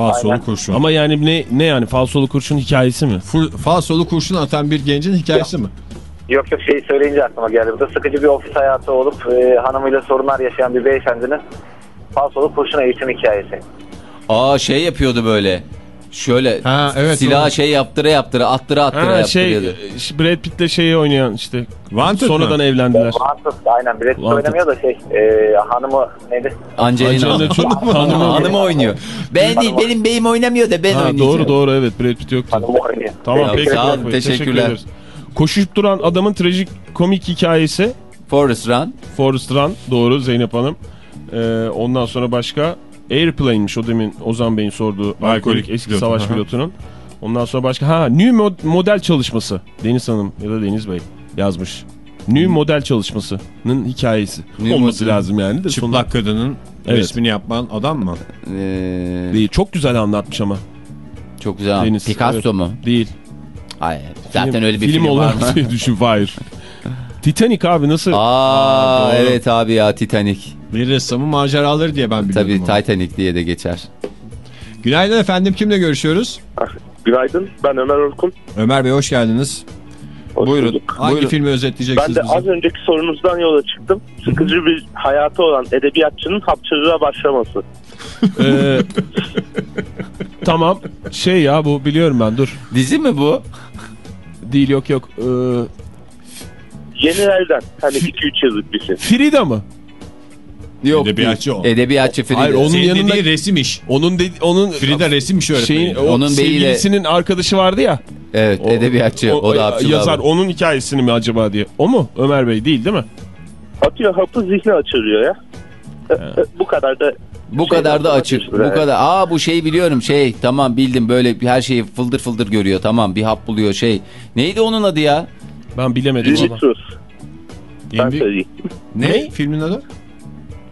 Falsolu Aynen. kurşun. Ama yani ne ne yani falsolu kurşun hikayesi mi? Ful- falsolu kurşun atan bir gencin hikayesi mi? Yok yok şeyi söyleyince aklıma geldi. Bu da sıkıcı bir ofis hayatı olup e, hanımıyla sorunlar yaşayan bir beyefendinin falsolu kurşun eğitim hikayesi. Aa şey yapıyordu böyle. Şöyle Ha, evet, silah doğru. şey yaptıra yaptıra attıra attıra Ha, şey yaptırıyordu. e, Brad Pitt'le şeyi oynayan işte. Wanted Sonradan mı? evlendiler. Mantık aynen Brad Pitt Wanted. oynamıyor da şey e, hanımı neydi? Angelina. Angelina çok Hanımı, hanımı oynuyor. Ben değil benim beyim oynamıyor da ben Ha, oynayacağım. doğru doğru evet Brad Pitt yoktu. Hanımı oynuyor. Tamam Ya, peki. sağ olun, teşekkürler. ederiz. Koşup duran adamın trajik komik hikayesi Forrest Run. Forrest Run doğru Zeynep Hanım. Ee, ondan sonra başka Airplane'miş o demin Ozan Bey'in sorduğu alkolik eski pilot, savaş aha. pilotunun. Ondan sonra başka ha New Mod- Model çalışması Deniz Hanım ya da Deniz Bey yazmış. New Model çalışmasının hikayesi New olması Model. lazım yani. De Çıplak kadının Evet. resmini yapan adam mı? Ee, Değil, çok güzel anlatmış ama. çok güzel. Deniz, Picasso evet. mu? Değil. Hayır. Zaten öyle bir film, film var olarak mı? şey düşün Fahir. Titanic abi nasıl? Aa, doğru. evet abi ya Titanic. Bir ressamın maceraları diye ben biliyorum. Tabii onu. Titanic diye de geçer. Günaydın efendim kimle görüşüyoruz? Günaydın. Ben Ömer Orkun. Ömer Bey hoş geldiniz. Hoş Buyurun. bulduk. Hangi Buyurun. filmi Ben özetleyeceksiniz de bize? az önceki sorunuzdan yola çıktım. Sıkıcı bir hayatı olan edebiyatçının hapçılığa başlaması. Ee, tamam şey ya bu biliyorum ben dur. Dizi mi bu? Değil yok yok. Ee, Yeni elden. Hani 2-3 yazık bir şey. Frida mı? Yok. Edebiyatçı o. Edebiyatçı Frida. Hayır, onun Senin yanında- dediği resim iş. Onun dedi, onun Frida resim işi öğretmeni. şeyin o Onun beyiyle- sevgilisinin arkadaşı vardı ya. Evet O- edebiyatçı. O, da hapçılığa yazar. bak. Onun hikayesini mi acaba diye. O mu? Ömer Bey değil değil mi? Atıyor hapı zihni açılıyor ya. E, Bu kadar da Bu Şey, kadar da açık. Bu kadar. Aa bu şeyi biliyorum şey. Tamam bildim böyle her şeyi fıldır fıldır görüyor. Tamam bir hap buluyor şey. Neydi onun adı ya? Ben bilemedim ama. Limitrus. Ben söyleyeyim. Ne? Filmin adı?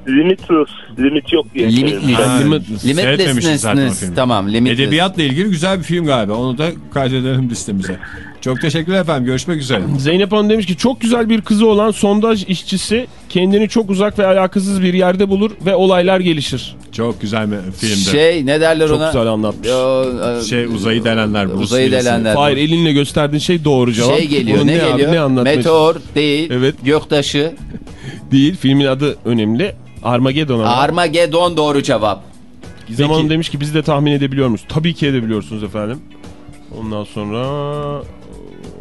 Limitrus. Limit yok diye. Limitless. Ha, Limitless. Zaten o Limitlessness. filmi. Tamam limitless. Edebiyatla ilgili güzel bir film galiba. Onu da kaydedelim listemize. Çok teşekkürler efendim. Görüşmek üzere. Zeynep Hanım demiş ki çok güzel bir kızı olan sondaj işçisi kendini çok uzak ve alakasız bir yerde bulur ve olaylar gelişir. Çok güzel bir filmde. Şey ne derler Çok ona? güzel anlatmış. Yo, e, Şey, uzayı delenler, Bruce Uzayı Willis'in. delenler. Hayır elinle gösterdiğin şey doğru cevap. Şey geliyor Bunun ne, abi, geliyor? ne anlatmaya Meteor değil. Evet. Göktaşı. Değil filmin adı önemli. Armageddon ama. Armageddon doğru cevap. Gizem Hanım demiş ki biz de tahmin edebiliyor musunuz? Tabii ki edebiliyorsunuz efendim. Ondan sonra...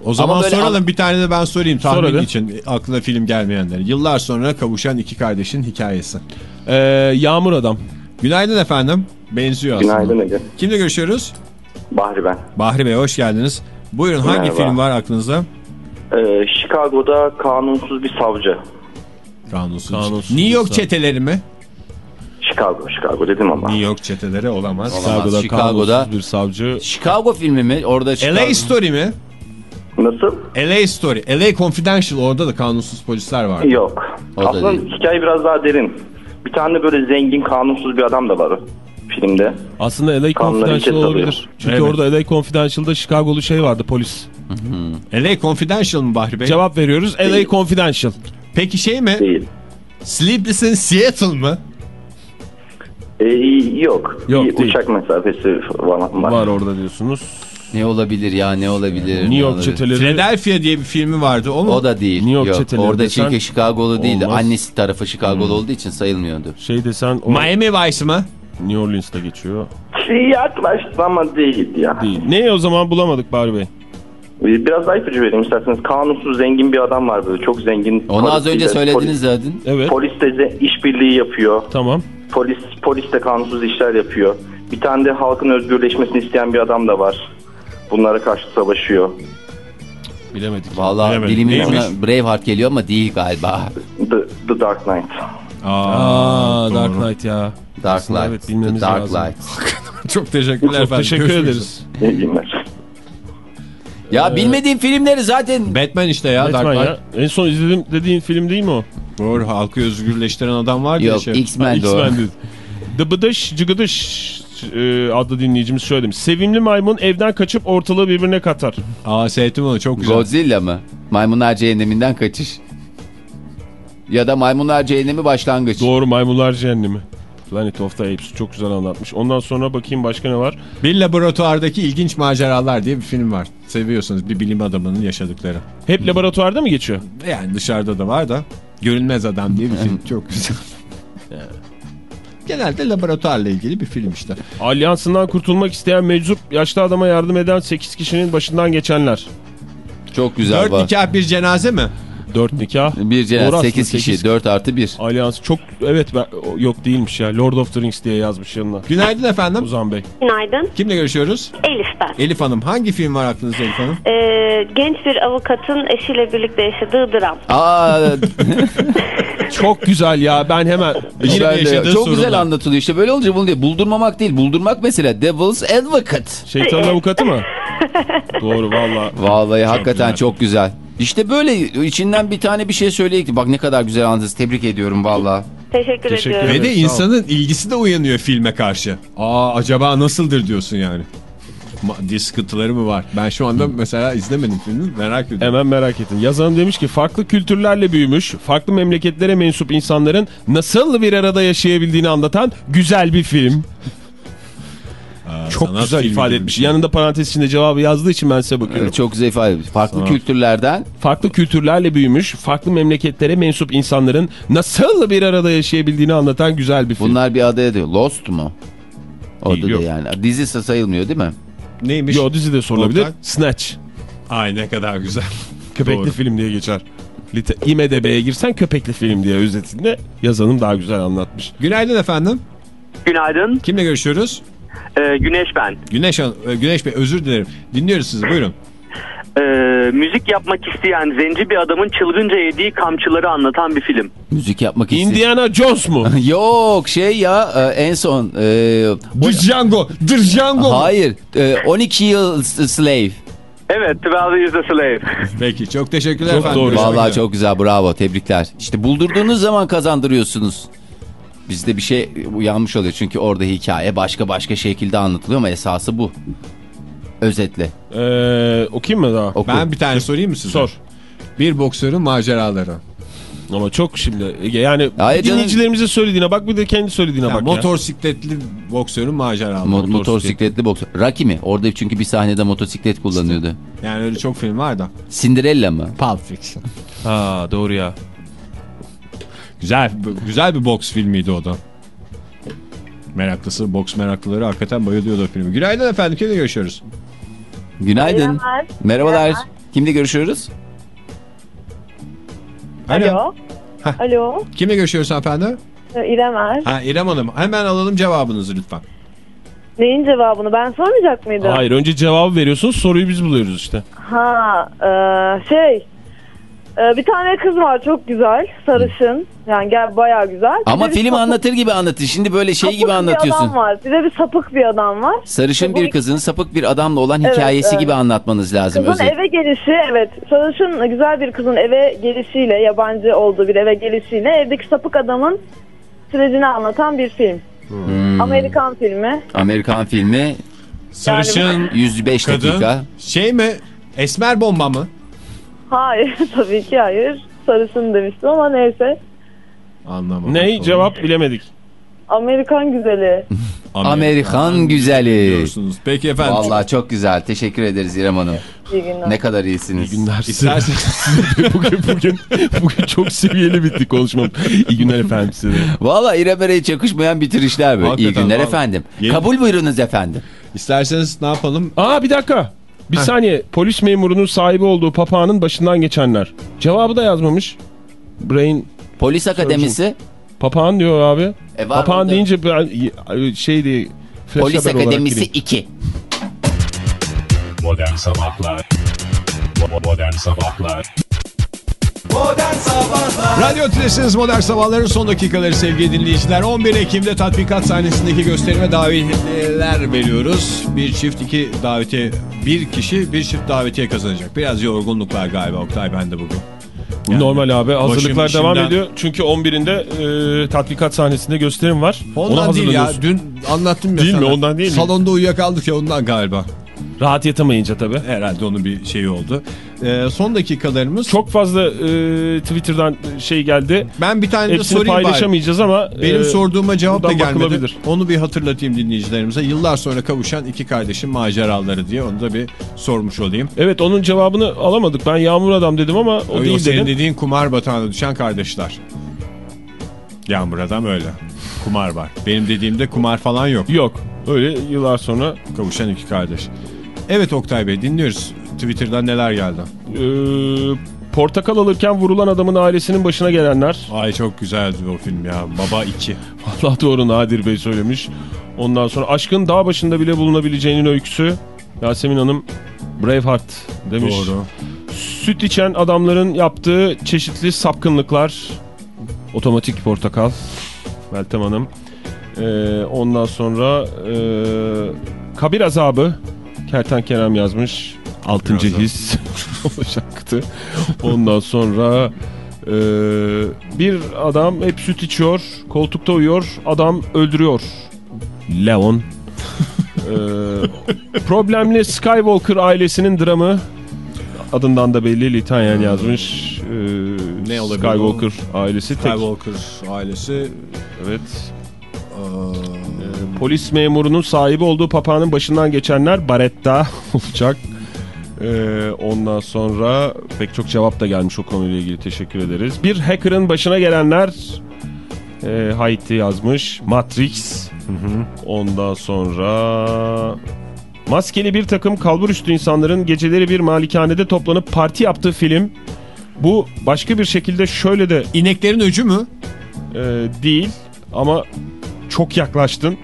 O zaman Ama böyle soralım bir tane de ben sorayım tahmin Sor hadi. için aklına film gelmeyenleri. Yıllar sonra kavuşan iki kardeşin hikayesi. Ee, Yağmur Adam. Günaydın efendim. Benziyor aslında. Günaydın Ege. Kimle görüşüyoruz? Bahri ben. Bahri Bey hoş geldiniz. Buyurun hangi Merhaba. film var aklınızda? Ee, Chicago'da kanunsuz bir savcı. Kanunsuz. Kanunsuz New York çeteleri mi? Chicago, Chicago dedim ama. New York çeteleri olamaz. Olamaz. Chicago'da, Chicago'da- kanunsuz bir savcı. Chicago filmi mi? Orada Chicago. LA Story mi? Nasıl? LA Story. LA Confidential orada da kanunsuz polisler var. Yok. O da Aslında değil. hikaye biraz daha derin. Bir tane böyle zengin, kanunsuz bir adam da var filmde. Aslında LA Kanunları Confidential olabilir. alıyor. Çünkü Evet. orada LA Confidential'da Chicago'lu şey vardı polis. LA Confidential mı Bahri Bey? Cevap veriyoruz LA Confidential. Peki şey mi? Değil. Sleepless in Seattle mı? Ee, yok. Yok, Bir değil. uçak mesafesi var. Var orada diyorsunuz. Ne olabilir ya ne olabilir? New ne York çeteleri. Philadelphia diye bir filmi vardı o mu? O da değil. New York Yok, çeteleri Orada desen çünkü Chicago'lu değildi. olmaz. Annesi tarafı Chicago'lu olduğu için sayılmıyordu. Şey desen o Miami Vice mı? New Orleans'ta geçiyor. Yaklaştı ama değildi ya. Değil. Ne o zaman bulamadık Bari Bey? Ee, Biraz daha ipucu vereyim isterseniz. Kanunsuz zengin bir adam var böyle. Çok zengin. Onu az önce söylediniz zaten. Evet. Polis, de işbirliği yapıyor. Tamam. Polis polis de kanunsuz işler yapıyor. Bir tane de halkın özgürleşmesini isteyen bir adam da var. Bunlara karşı savaşıyor. Bilemedik. Vallahi Bilemedim. dilimin Neymiş? ucuna Braveheart geliyor ama değil galiba. The, The Dark Knight. Aa, Dark Knight ya. Dark Aslında Light. evet, bilmemiz The Dark lazım. Light. Çok teşekkürler Çok efendim. teşekkür Görüşmek ederiz. İyi günler. Ya bilmediğim filmleri zaten. Batman işte ya. Batman Dark ya. En son izledim dediğin film değil mi o? Doğru halkı özgürleştiren adam var ya. yok Şey. X-Men'di o. X-Men dedi. The Bıdış Cıgıdış e, adlı dinleyicimiz şöyle demiş. Sevimli maymun evden kaçıp ortalığı birbirine katar. Aa seyrettim onu çok güzel. Godzilla mı? Maymunlar Cehennemi'nden kaçış. Ya da Maymunlar Cehennemi başlangıç. Doğru maymunlar cehennemi. Planet of the Apes çok güzel anlatmış. Ondan sonra bakayım başka ne var? Bir laboratuvardaki ilginç maceralar diye bir film var. Seviyorsunuz bir bilim adamının yaşadıkları. Hep laboratuvarda mı geçiyor? Yani dışarıda da var da. Görünmez Adam diye bir film. Çok güzel. Genelde laboratuvarla ilgili bir film işte. Alyansından kurtulmak isteyen meczup yaşlı adama yardım eden 8 kişinin başından geçenler. Çok güzel Dört var. nikah bir cenaze mi? 4 nikah. Bir cenaze aslında, 8 kişi sekiz. 4 artı 1. Alyans çok evet ben, yok değilmiş ya. Lord of the Rings diye yazmış yanına. Günaydın efendim. Uzan Bey. Günaydın. Kimle görüşüyoruz? Elif ben. Elif Hanım. Hangi film var aklınızda Elif Hanım? Ee, genç bir avukatın eşiyle birlikte yaşadığı dram. Aa Çok güzel ya ben hemen Yine ben de- çok sorunlar. güzel anlatılıyor. İşte böyle olunca bunu diye buldurmamak değil. Buldurmak mesela Devil's Advocate. şeytanın avukatı mı? Doğru valla. Vallahi hakikaten güzel. çok güzel. İşte böyle içinden bir tane bir şey söyleyecekti. Bak ne kadar güzel anladınız. Tebrik ediyorum valla. Teşekkür, Teşekkür ediyorum. Ve de insanın ilgisi de uyanıyor filme karşı. Aa acaba nasıldır diyorsun yani. Maddi sıkıntıları mı var? Ben şu anda mesela izlemedim filmi merak ediyorum. Hemen merak ettim. Yazarım demiş ki farklı kültürlerle büyümüş, farklı memleketlere mensup insanların nasıl bir arada yaşayabildiğini anlatan güzel bir film. Aa, Çok sanat güzel ifade gibi etmiş. şey. Yanında parantez içinde cevabı yazdığı için ben size bakıyorum. Evet, çok güzel ifade etmiş. Farklı Tamam. kültürlerden Farklı kültürlerle büyümüş, farklı memleketlere mensup insanların nasıl bir arada yaşayabildiğini anlatan güzel bir film. bunlar bir adaya diyor. Lost mu? O da yani. Dizisi sayılmıyor değil mi? Neymiş? Yo dizi de sorulabilir. Oktay? Snatch. Ay ne kadar güzel. Köpekli Doğru. film diye geçer. IMDB'ye girsen köpekli film diye özetinde yazanım daha güzel anlatmış. Günaydın efendim. Günaydın. Kimle görüşüyoruz? Ee, Güneş ben. Güneş, e, Güneş Bey özür dilerim. Dinliyoruz sizi buyurun. Ee, müzik yapmak isteyen zenci bir adamın çılgınca yediği kamçıları anlatan bir film. Müzik yapmak istiyor. Indiana Jones mu? Yok şey ya e, en son e, Django, Django. hayır e, 12 yıl slave. Evet, 12 Years a Slave. Peki çok teşekkürler Çok efendim. doğru. Vallahi çok güzel bravo tebrikler. İşte buldurduğunuz zaman kazandırıyorsunuz. Bizde bir şey uyanmış oluyor çünkü orada hikaye başka başka şekilde anlatılıyor ama esası bu. Özetle. Ee, okuyayım mı daha? Oku. Ben bir tane sorayım mı size? Sor. Bir boksörün maceraları. Ama çok şimdi yani Hayır canım. dinleyicilerimize söylediğine bak bir de kendi söylediğine Yani bak ya. motosikletli boksörün maceraları. Mo- motosikletli boksör. Rocky mi? Orada çünkü bir sahnede motosiklet kullanıyordu. Yani öyle çok film var da. Cinderella mı? Pulp Fiction. Ha doğru ya. Güzel, güzel bir boks filmiydi o da. Meraklısı, boks meraklıları hakikaten bayılıyordu o filmi. Günaydın efendim, kimle görüşüyoruz? Günaydın. Merhabalar. Merhabalar. Kimle görüşüyoruz? Alo. Heh. Alo. Kimle görüşüyoruz efendim? Ee, İrem Er. Ha İrem Hanım, hemen alalım cevabınızı lütfen. Neyin cevabını ben sormayacak mıydım? Hayır önce cevabı veriyorsunuz soruyu biz buluyoruz işte. Ha e, şey e, bir tane kız var çok güzel sarışın yani gel bayağı güzel. Bir Ama de bir film sapık- anlatır gibi anlatır. Şimdi böyle şey sapık gibi bir anlatıyorsun. adam var bir de bir sapık bir adam var. Sarışın bir kızın sapık bir adamla olan Evet, hikayesi evet. gibi anlatmanız lazım. Kızın özet. eve gelişi evet sarışın güzel bir kızın eve gelişiyle yabancı olduğu bir eve gelişiyle evdeki sapık adamın sürecini anlatan bir film. Hmm. Amerikan filmi. Amerikan filmi Sarışın 105 kadın. dakika. Şey mi? Esmer bomba mı? Hayır tabii ki hayır. Sarışın demiştim ama neyse. Anlamadım. Ney cevap bilemedik. Amerikan güzeli. Amerikan güzeli. Diyorsunuz. Peki efendim. Vallahi çok güzel. Teşekkür ederiz İrem Hanım. İyi günler. Ne kadar iyisiniz. İyi günler. İsterseniz bugün, bugün, bugün çok seviyeli bitti konuşmam. İyi günler efendim size. de. Vallahi İrem Er'e hiç yakışmayan bitirişler böyle. İyi günler vallahi. efendim. Yeni- Kabul buyurunuz efendim. İsterseniz ne yapalım? Aa bir dakika. Bir saniye. Polis memurunun sahibi olduğu papağanın başından geçenler. Cevabı da yazmamış. Brain Polis Akademisi. papağan diyor abi. E, papağan orada. deyince ben şey diye Polis Akademisi gireyim. 2. Modern Sabahlar Bo- Modern Sabahlar Radyo Tülesi'niz Modern Sabahların son dakikaları sevgili dinleyiciler. 11 Ekim'de tatbikat sahnesindeki gösterime davetler veriyoruz. Bir çift iki davetiye, bir kişi bir çift davetiye kazanacak. Biraz yorgunluk var galiba Oktay bende bugün. Yani Normal abi hazırlıklar başım devam ediyor. Çünkü 11'inde e, tatbikat sahnesinde gösterim var. Ona Ondan değil ya dün anlattım ya Değil mi? sana. Ondan değil mi? Salonda uyuyakaldık ya ondan galiba. Rahat yatamayınca tabii. Herhalde onun bir şeyi oldu. Ee, son dakikalarımız. Çok fazla e, Twitter'dan şey geldi. Ben bir tane de Hepsini sorayım bari. paylaşamayacağız ama Benim e, sorduğuma cevap da gelmedi. Onu bir hatırlatayım dinleyicilerimize. Yıllar sonra kavuşan iki kardeşin maceraları diye onu da bir sormuş olayım. Evet onun cevabını alamadık. Ben Yağmur Adam dedim ama o O, değil senin dedim. dediğin kumar batağına düşen kardeşler. Yağmur adam öyle. Kumar var. Benim dediğimde kumar falan yok. Yok. Öyle yıllar sonra Kavuşan iki kardeş. Evet Oktay Bey dinliyoruz. Twitter'dan neler geldi? e, portakal alırken vurulan adamın ailesinin başına gelenler. Ay çok güzeldi o film ya. Baba 2. Allah doğru Nadir Bey söylemiş. Ondan sonra aşkın dağ başında bile bulunabileceğinin öyküsü. Yasemin Hanım Braveheart demiş. Doğru. Süt içen adamların yaptığı çeşitli sapkınlıklar. Otomatik portakal. Meltem Hanım. Ee, ondan sonra e, kabir azabı. Kerten Kerem yazmış. Altıncı his olacaktı. Ondan sonra e, bir adam hep süt içiyor. Koltukta uyuyor. Adam öldürüyor. Leon. Ee, problemli Skywalker ailesinin dramı adından da belli Litanyen yazmış. Ee, Ne olabilir Skywalker ailesi tek. Skywalker ailesi. Evet. Ee, polis memurunun sahibi olduğu papağanın başından geçenler Baretta olacak. Ee, ondan sonra pek çok cevap da gelmiş o konuyla ilgili teşekkür ederiz. Bir hacker'ın başına gelenler e, Haiti yazmış. Matrix. Ondan sonra maskeli bir takım kalburüstü insanların geceleri bir malikanede toplanıp parti yaptığı film. Bu başka bir şekilde şöyle de... İneklerin öcü mü? Ee, değil ama çok yaklaştın.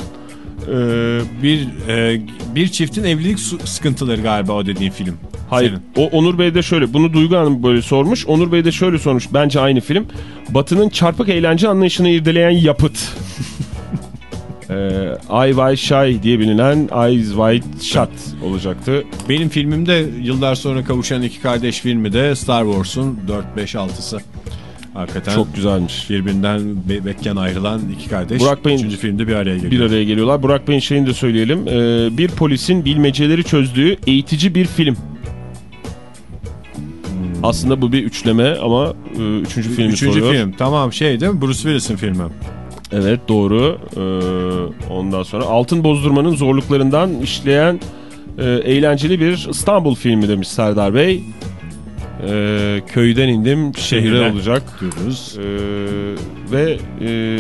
Ee, bir e, bir çiftin evlilik sıkıntıları galiba o dediğin film. Hayır. Senin. O Onur Bey de şöyle. Bunu Duygu Hanım böyle sormuş. Onur Bey de şöyle sormuş. Bence aynı film. Batı'nın çarpık eğlence anlayışını irdeleyen yapıt. Ee, Eye Wide Shy diye bilinen Eyes Wide Shut olacaktı. Benim filmimde yıllar sonra kavuşan iki kardeş filmi de Star Wars'un 4-5-6'sı. Hakikaten Çok güzelmiş. birbirinden be bekken ayrılan iki kardeş. Burak Bey'in- Üçüncü filmde bir araya geliyor. Bir araya geliyorlar. Burak Bey'in şeyini de söyleyelim. Ee, bir polisin bilmeceleri çözdüğü eğitici bir film. Aslında bu bir üçleme ama e, üçüncü filmi Üçüncü soruyor. film. Tamam şey değil mi? Bruce Willis'in filmi. Evet doğru. Ee, ondan sonra Altın Bozdurma'nın zorluklarından işleyen e, eğlenceli bir İstanbul filmi demiş Serdar Bey. Ee, köyden indim şehre Şehre olacak. Diyoruz. Ee, ve e,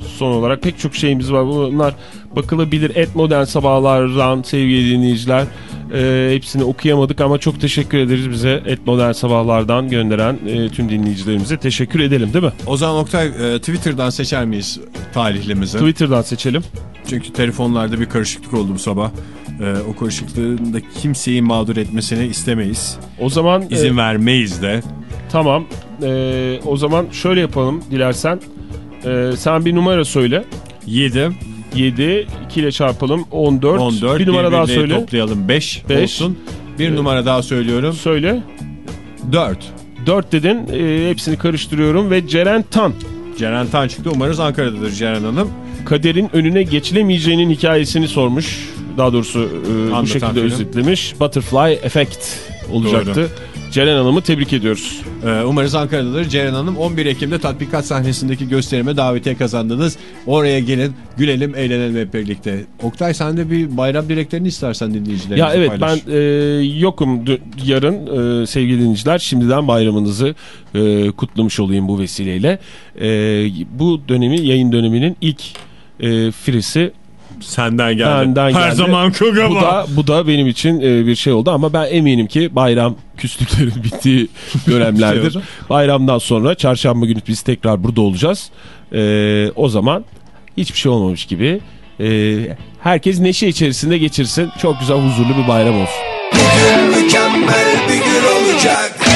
son olarak pek çok şeyimiz var. Bunlar bakılabilir. Et Modern Sabahlardan sevgili dinleyiciler. Ee, hepsini okuyamadık ama çok teşekkür ederiz bize Et Modern Sabahlardan gönderen e, tüm dinleyicilerimize teşekkür edelim değil mi? O zaman Oktay e, Twitter'dan seçer miyiz talihlimizi? Twitter'dan seçelim. Çünkü telefonlarda bir karışıklık oldu bu sabah. E, o karışıklığın da kimseyi mağdur etmesini istemeyiz. O zaman İzin e, vermeyiz de. Tamam. Ee, o zaman şöyle yapalım dilersen. Ee, sen bir numara söyle. 7, 7, 2 ile çarpalım. 14. 14, bir numara daha söyle. toplayalım 5 Beş. olsun. Bir numara daha söylüyorum. Söyle. 4. 4 dedin. Ee, hepsini karıştırıyorum ve Ceren Tan. Ceren Tan çıktı. Umarız Ankara'dadır Ceren Hanım. Kaderin önüne geçilemeyeceğinin hikayesini sormuş. Daha doğrusu e, bu şekilde film. özetlemiş. Butterfly Effect olacaktı. Ceren Hanım'ı tebrik ediyoruz. Ee, umarız Ankara'dadır. Ceren Hanım 11 Ekim'de tatbikat sahnesindeki gösterime davetiye kazandınız. Oraya gelin, gülelim, eğlenelim hep birlikte. Oktay sen de bir bayram dileklerini istersen dinleyicilerimize Ya evet paylaş. ben e, yokum yarın e, sevgili dinleyiciler. Şimdiden bayramınızı e, kutlamış olayım bu vesileyle. E, bu dönemi yayın döneminin ilk e, frisi Senden geldi. benden Her geldi. zaman bu da, bu da benim için e, bir şey oldu ama ben eminim ki bayram küslüklerin bittiği dönemlerdir. Şey. Bayramdan sonra çarşamba günü biz tekrar burada olacağız. E, o zaman hiçbir şey olmamış gibi e, herkes neşe içerisinde geçirsin. Çok güzel huzurlu bir bayram olsun. Mükemmel bir gün olacak.